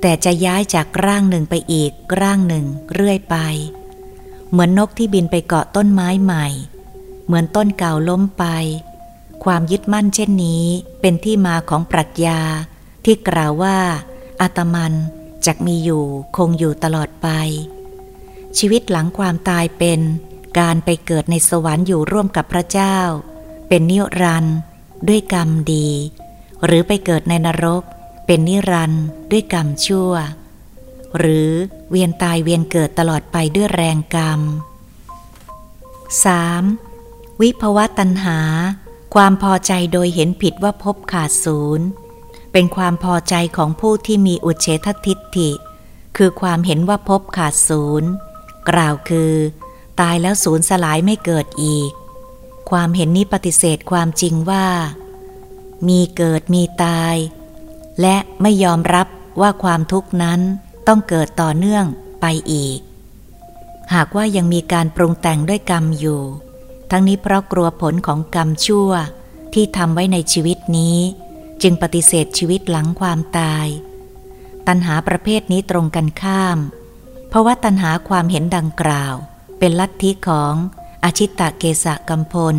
S1: แต่จะย้ายจากร่างหนึ่งไปอีกร่างหนึ่งเรื่อยไป เหมือนนกที่บินไปเกาะต้นไม้ใหม่ เหมือนต้นเก่าล้มไป ความยึดมั่นเช่นนี้เป็นที่มาของปรัชญาที่กล่าวว่าอาตมันจะมีอยู่คงอยู่ตลอดไป ชีวิตหลังความตายเป็นการไปเกิดในสวรรค์อยู่ร่วมกับพระเจ้า เป็นนิรันด์ด้วยกรรมดี หรือไปเกิดในนรก เป็นนิรันด์ด้วยกรรมชั่ว หรือเวียนตายเวียนเกิดตลอดไปด้วยแรงกรรม 3. วิภวตัณหา ความพอใจโดยเห็นผิดว่าพบขาดศูนย์เป็นความพอใจของผู้ที่มีอุเฉททิฏฐิ คือความเห็นว่าพบขาดศูนย์ กล่าวคือ ตายแล้วศูนย์สลายไม่เกิดอีก ความเห็นนี้ปฏิเสธความจริงว่า มีเกิดมีตาย และไม่ยอมรับว่าความทุกข์นั้นต้องเกิดต่อเนื่องไปอีก หากว่ายังมีการปรุงแต่งด้วยกรรมอยู่ ทั้งนี้เพราะกลัวผลของกรรมชั่วที่ทำไว้ในชีวิตนี้ จึงปฏิเสธชีวิตหลังความตาย ตัณหาประเภทนี้ตรงกันข้าม เพราะว่าตัณหาความเห็นดังกล่าว เป็นลัทธิของอาชิตตเกษกัมพล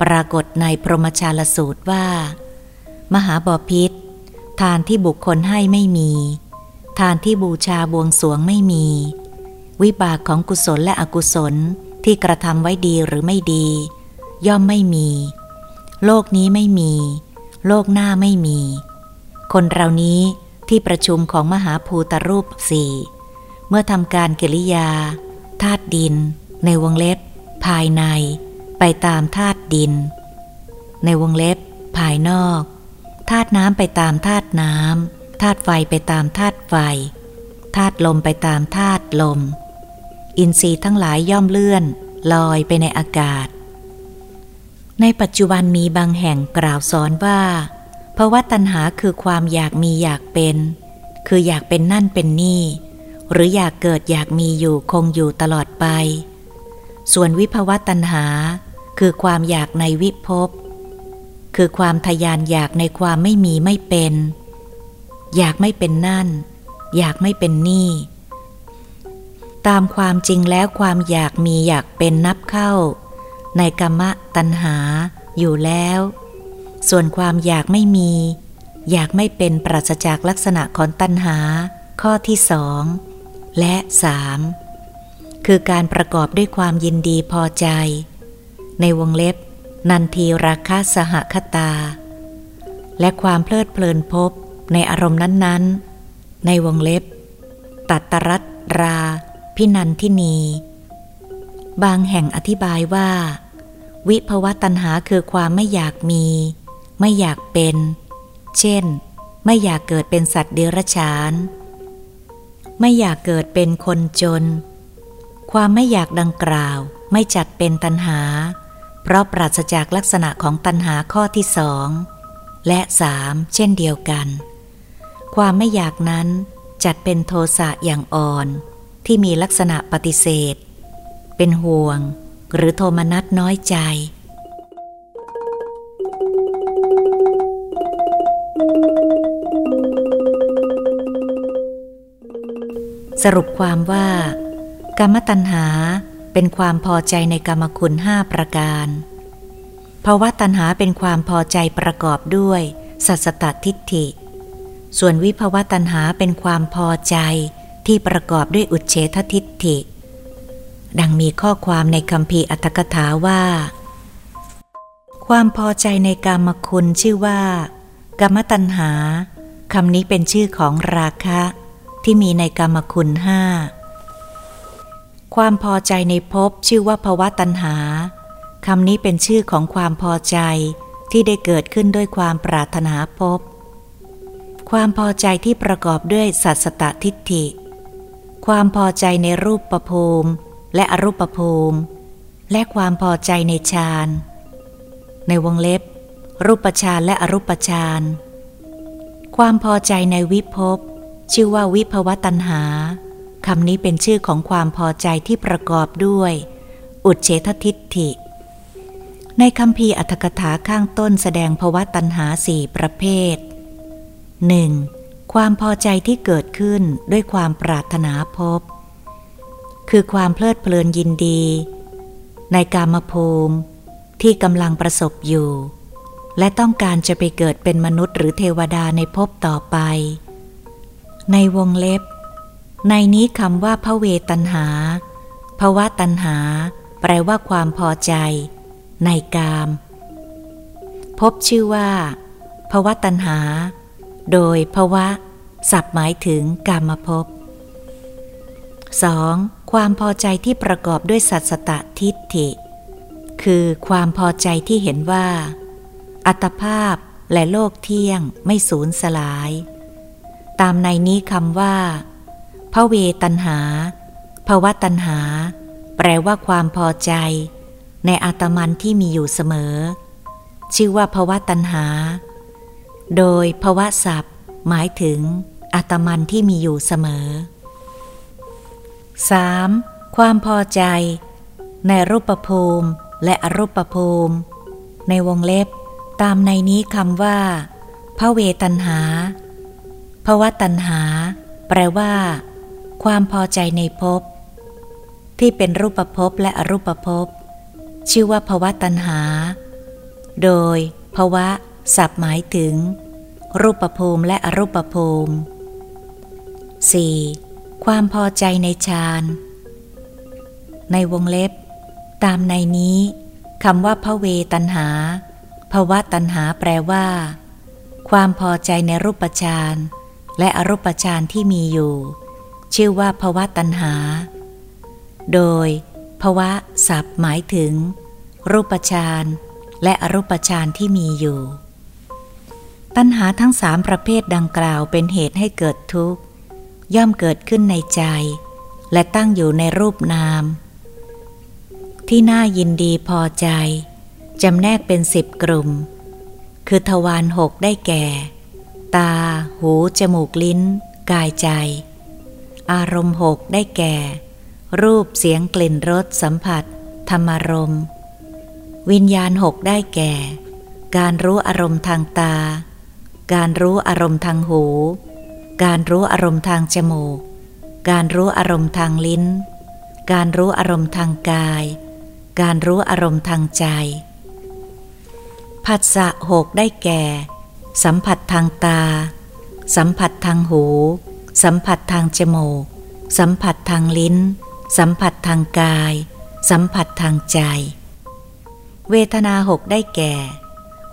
S1: ปรากฏในพรหมชาลสูตรว่า มหาบอพิษทานที่บุคคลให้ไม่มี ทานที่บูชาบวงสวงไม่มี วิบากของกุศลและอกุศลที่กระทำไว้ดีหรือไม่ดี ย่อมไม่มี โลกนี้ไม่มี โลกหน้าไม่มี คนเรานี้ที่ประชุมของมหาภูตรูปสี่ เมื่อทำการกิริยาธาตุดิน ในวงเล็บ ภายใน ไปตามธาตุดิน ในวงเล็บ ภายนอกธาตุน้ำไปตามธาตุน้ำธาตุไฟไปตามธาตุไฟธาตุลมไปตามธาตุลม อินทรีย์ทั้งหลายย่อมเลื่อน ลอยไปในอากาศ ในปัจจุบันมีบางแห่งกล่าวสอนว่าภาวะตัณหาคือความอยากมีอยากเป็น คืออยากเป็นนั่นเป็นนี่ หรืออยากเกิดอยากมีอยู่คงอยู่ตลอดไป ส่วนวิภวตัณหา คือความอยากในวิภพ คือความทยานอยากในความไม่มีไม่เป็น อยากไม่เป็นนั่น อยากไม่เป็นนี่ ตามความจริงแล้วความอยากมีอยากเป็นนับเข้า ในกรรมตัณหาอยู่แล้ว ส่วนความอยากไม่มี อยากไม่เป็นปราศจากลักษณะของตัณหา ข้อที่สอง และสามคือการประกอบด้วยความยินดีพอใจ ในวงเล็บ นันทีราคาสหคตา และความเพลิดเพลินพบในอารมณ์นั้นๆ ในวงเล็บ ตัตรัตรา พินันทินี บางแห่งอธิบายว่า วิภวตัณหาคือความไม่อยากมี ไม่อยากเป็น เช่น ไม่อยากเกิดเป็นสัตว์เดรัจฉาน ไม่อยากเกิดเป็นคนจน ความไม่อยากดังกล่าว ไม่จัดเป็นตัณหา เพราะปราศจากลักษณะของตัณหาข้อที่สองและสามเช่นเดียวกัน ความไม่อยากนั้นจัดเป็นโทสะอย่างอ่อน ที่มีลักษณะปฏิเสธ เป็นห่วง หรือโทมนัสน้อยใจ สรุปความว่ากรรมตัณหาเป็นความพอใจในกรรมคุณห้าประการภาวะตัณหาเป็นความพอใจประกอบด้วย สัสตทิฏฐิ ส่วนวิภาวะตัณหาเป็นความพอใจที่ประกอบด้วยอุเฉททิฏฐิ ดังมีข้อความในคำพีอัตถกถาว่า ความพอใจในกรรมคุณชื่อว่า กรรมตัณหาคำนี้เป็นชื่อของราคะ ที่มีในกรรมคุณห้าความพอใจในภพชื่อว่าภวะตัณหาคำนี้เป็นชื่อของความพอใจที่ได้เกิดขึ้นด้วยความปรารถนาภพความพอใจที่ประกอบด้วยสัตสตทิฏฐิ ความพอใจในรูปประภูมิและอรูปประภูมิ และความพอใจในฌาน ในวงเล็บ รูปฌานและอรูปฌาน ความพอใจในวิภพ ชื่อว่าวิภวตัณหาคำนี้เป็นชื่อของความพอใจที่ประกอบด้วย อุดเฉททิฏฐิ ในคำพีอัตถกถาข้างต้นแสดงภวะตัณหาสี่ประเภท 1. ความพอใจที่เกิดขึ้นด้วยความปรารถนาพบ คือความเพลิดเพลินยินดี ในกามภูมิที่กำลังประสบอยู่ และต้องการจะไปเกิดเป็นมนุษย์หรือเทวดาในภพต่อไป ในวงเล็บ ในนี้คำว่าพระเวตัณหาภาวะตัณหา แปลว่าความพอใจ ในกาม พบชื่อว่าภวะตัณหา โดยภวะสับหมายถึงกรรมภพ 2. ความพอใจที่ประกอบด้วยสัตสตทิฏฐิ คือความพอใจที่เห็นว่า อัตภาพและโลกเที่ยงไม่สูญสลาย ตามในนี้คำว่าพระเวตัณหาภาวะตัณหา แปลว่าความพอใจ ในอาตมันที่มีอยู่เสมอ ชื่อว่าภาวะตัณหา โดยภาวะศัพท์ หมายถึงอาตมันที่มีอยู่เสมอ 3. ความพอใจ ในรูปภูมิและอรูปภูมิ ในวงเล็บ ตามในนี้คำว่าพระเวตัณหา ภาวะตัณหา แปลว่า ความพอใจในภพที่เป็นรูปภพและอรูปภพชื่อว่าภาวะตัณหา โดยภาวะสับหมายถึง รูปภูมิและอรูปภูมิ 4. ความพอใจในฌานในวงเล็บ ตามในนี้คำว่าพระเวตัณหาภาวะตัณหาแปลว่า ความพอใจในรูปฌาน และอรูปฌานที่มีอยู่ ชื่อว่าภาวะตัณหา โดยภวะศัพท์หมายถึง รูปฌานและอรูปฌานที่มีอยู่ ตัณหาทั้งสามประเภทดังกล่าวเป็นเหตุให้เกิดทุกข์ ย่อมเกิดขึ้นในใจ และตั้งอยู่ในรูปนาม ที่น่ายินดีพอใจจำแนกเป็นสิบกลุ่ม คือทวารหกได้แก่ ตา หู จมูก ลิ้น กายใจ อารมณ์หกได้แก่ รูปเสียงกลิ่นรสสัมผัส ธรรมารมณ์วิญญาณหกได้แก่ การรู้อารมณ์ทางตา การรู้อารมณ์ทางหู การรู้อารมณ์ทางจมูก การรู้อารมณ์ทางลิ้น การรู้อารมณ์ทางกาย การรู้อารมณ์ทางใจ ผัสสะหกได้แก่ สัมผัสทางตา สัมผัสทางหู สัมผัสทางจมูก สัมผัสทางลิ้น สัมผัสทางกาย สัมผัสทางใจ เวทนาหกได้แก่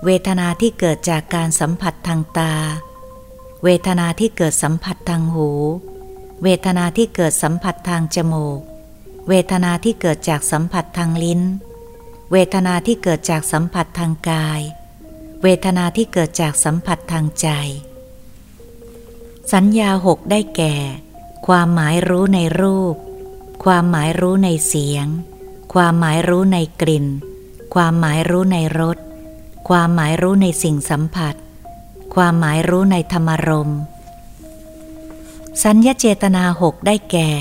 S1: เวทนาที่เกิดจากการสัมผัสทางตา เวทนาที่เกิดสัมผัสทางหู เวทนาที่เกิดสัมผัสทางจมูก เวทนาที่เกิดจากสัมผัสทางลิ้น เวทนาที่เกิดจากสัมผัสทางกาย เวทนาที่เกิดจากสัมผัสทางใจ สัญญาหกได้แก่ ความหมายรู้ในรูป ความหมายรู้ในเสียง ความหมายรู้ในกลิ่น ความหมายรู้ในรส ความหมายรู้ในสิ่งสัมผัส ความหมายรู้ในธรรมรมสัญญาเจตนาหกได้แก่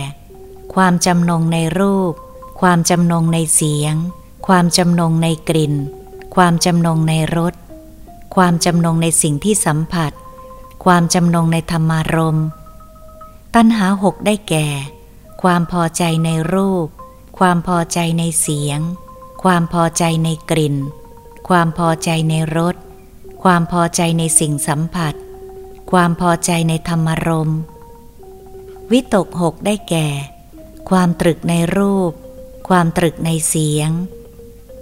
S1: ความจำนงในรูป ความจำนงในเสียง ความจำนงในกลิ่น ความจำนงในรส ความจำนงในสิ่งที่สัมผัส ความจำนงในธรรมารมตัณหาหกได้แก่ ความพอใจในรูป ความพอใจในเสียง ความพอใจในกลิ่น ความพอใจในรส ความพอใจในสิ่งสัมผัส ความพอใจในธรรมารมวิตกหกได้แก่ ความตรึกในรูป ความตรึกในเสียง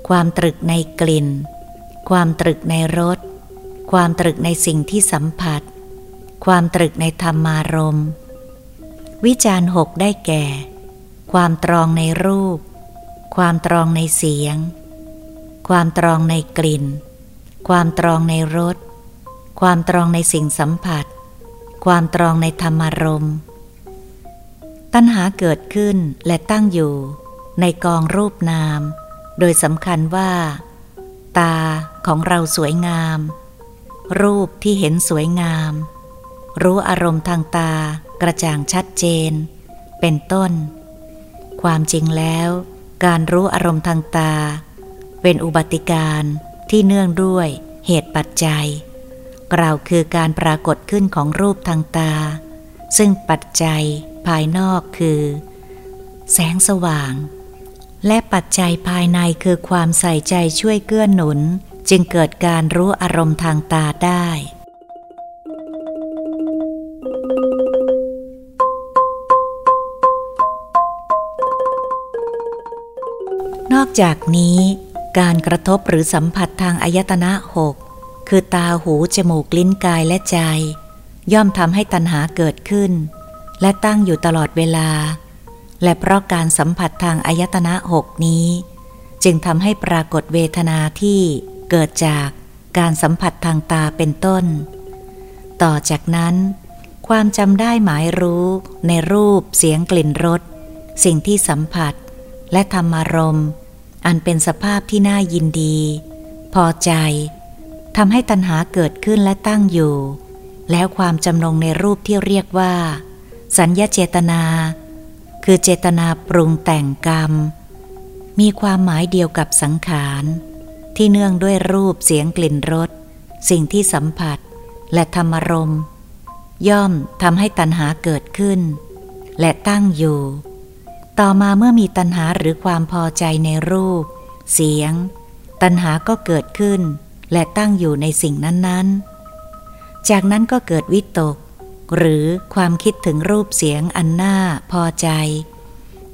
S1: ความตรึกในกลิ่น ความตรึกในรส ความตรึกในสิ่งที่สัมผัส ความตรึกในธรรมารมณ์ วิจารหกได้แก่ ความตรองในรูป ความตรองในเสียง ความตรองในกลิ่น ความตรองในรส ความตรองในสิ่งสัมผัส ความตรองในธรรมารมตัณหาเกิดขึ้นและตั้งอยู่ในกองรูปนาม โดยสำคัญว่า ตาของเราสวยงาม รูปที่เห็นสวยงาม รู้อารมณ์ทางตากระจ่างชัดเจน เป็นต้น ความจริงแล้ว การรู้อารมณ์ทางตา เป็นอุบัติการที่เนื่องด้วยเหตุปัจจัย กล่าวคือการปรากฏขึ้นของรูปทางตา ซึ่งปัจจัยภายนอกคือ แสงสว่าง และปัจจัยภายในคือความใส่ใจช่วยเกื้อนหนุน จึงเกิดการรู้อารมณ์ทางตาได้ นอกจากนี้ การกระทบหรือสัมผัสทางอายตนะหกคือตาหูจมูกลิ้นกายและใจ ย่อมทำให้ตัณหาเกิดขึ้น และตั้งอยู่ตลอดเวลา และเพราะการสัมผัสทางอายตนะหกนี้ จึงทำให้ปรากฏเวทนาที่ เกิดจากการสัมผัสทางตาเป็นต้น ต่อจากนั้น ความจำได้หมายรู้ในรูปเสียงกลิ่นรสสิ่งที่สัมผัส และธรรมารมณ์ อันเป็นสภาพที่น่ายินดี พอใจทำให้ตัณหาเกิดขึ้นและตั้งอยู่ แล้วความจำนงในรูปที่เรียกว่า สัญญาเจตนา คือเจตนาปรุงแต่งกรรม มีความหมายเดียวกับสังขาร ที่เนื่องด้วยรูปเสียงกลิ่นรสสิ่งที่สัมผัส และธรรมรม ย่อมทำให้ตัณหาเกิดขึ้น และตั้งอยู่ ต่อมาเมื่อมีตัณหาหรือความพอใจในรูป เสียง ตัณหาก็เกิดขึ้น และตั้งอยู่ในสิ่งนั้นๆ จากนั้นก็เกิดวิตก หรือความคิดถึงรูปเสียงอันน่าพอใจ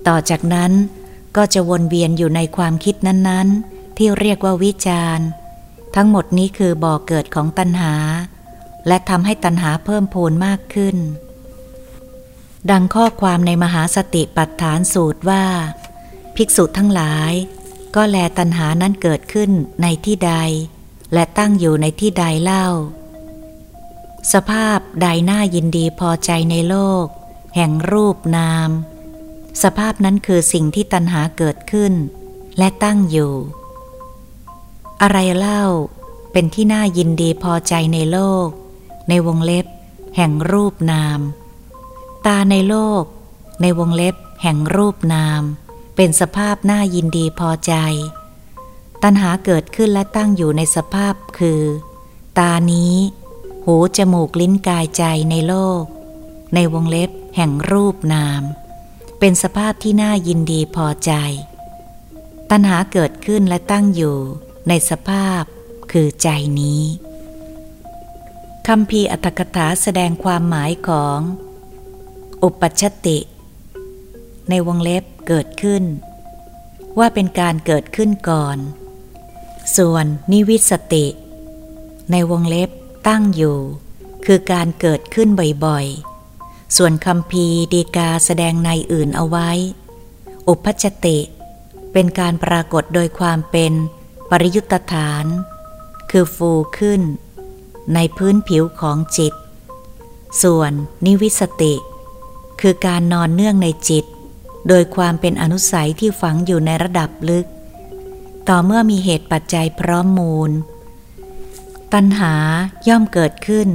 S1: ต่อจากนั้นก็จะวนเวียนอยู่ในความคิดนั้นๆ ที่เรียกว่าวิจารณ์ ทั้งหมดนี้คือบ่อกเกิดของตัณหา และทำให้ตัณหาเพิ่มพูนมากขึ้น ดังข้อความในมหาสติปัฏฐานสูตรว่า ภิกษุทั้งหลาย ก็แลตัณหานั้นเกิดขึ้นในที่ใด และตั้งอยู่ในที่ใดเล่า สภาพใดหน้ายินดีพอใจในโลก แห่งรูปนาม สภาพนั้นคือสิ่งที่ตัณหาเกิดขึ้นและตั้งอยู่ อะไรเล่า เป็นที่น่ายินดีพอใจในโลก ในวงเล็บ แห่งรูปนาม ตาในโลก ในวงเล็บ แห่งรูปนาม เป็นสภาพน่ายินดีพอใจ ตัณหาเกิดขึ้นและตั้งอยู่ในสภาพคือ ตานี้ หูจมูกลิ้นกายใจในโลก ในวงเล็บ แห่งรูปนาม เป็นสภาพที่น่ายินดีพอใจ ตัณหาเกิดขึ้นและตั้งอยู่ ในสภาพคือใจนี้คำพีอัตถกถาแสดงความหมายของ อุปัชติ ในวงเล็บเกิดขึ้น ว่าเป็นการเกิดขึ้นก่อน ส่วนนิวิสติ ในวงเล็บตั้งอยู่ คือการเกิดขึ้นบ่อยๆ ส่วนคำพีดีกาแสดงในอื่นเอาไว้ อุปจติ เป็นการปรากฏโดยความเป็น ปริยุตฐาน คือฟูขึ้น ในพื้นผิวของจิต ส่วนนิวิสติ คือการนอนเนื่องในจิต โดยความเป็นอนุสัยที่ฝังอยู่ในระดับลึก ต่อเมื่อมีเหตุปัจจัยพร้อมมูล ตัณหาย่อมเกิดขึ้น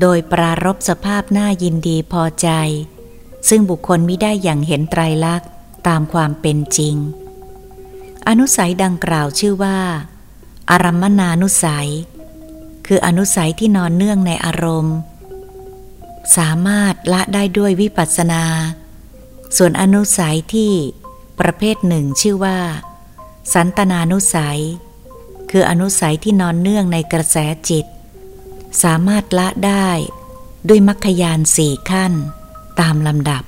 S1: โดยปรารบสภาพหน้ายินดีพอใจ ซึ่งบุคคลมิได้อย่างเห็นไตรลักษณ์ตามความเป็นจริง อนุสัยดังกล่าวชื่อว่า อารัมมนานุสัย คืออนุสัยที่นอนเนื่องในอารมณ์ สามารถละได้ด้วยวิปัสสนา ส่วนอนุสัยที่ประเภทหนึ่งชื่อว่า สันตนานุสัย คืออนุสัยที่นอนเนื่องในกระแสจิต สามารถละได้ด้วยมรรคยานสี่ขั้น ตามลำดับ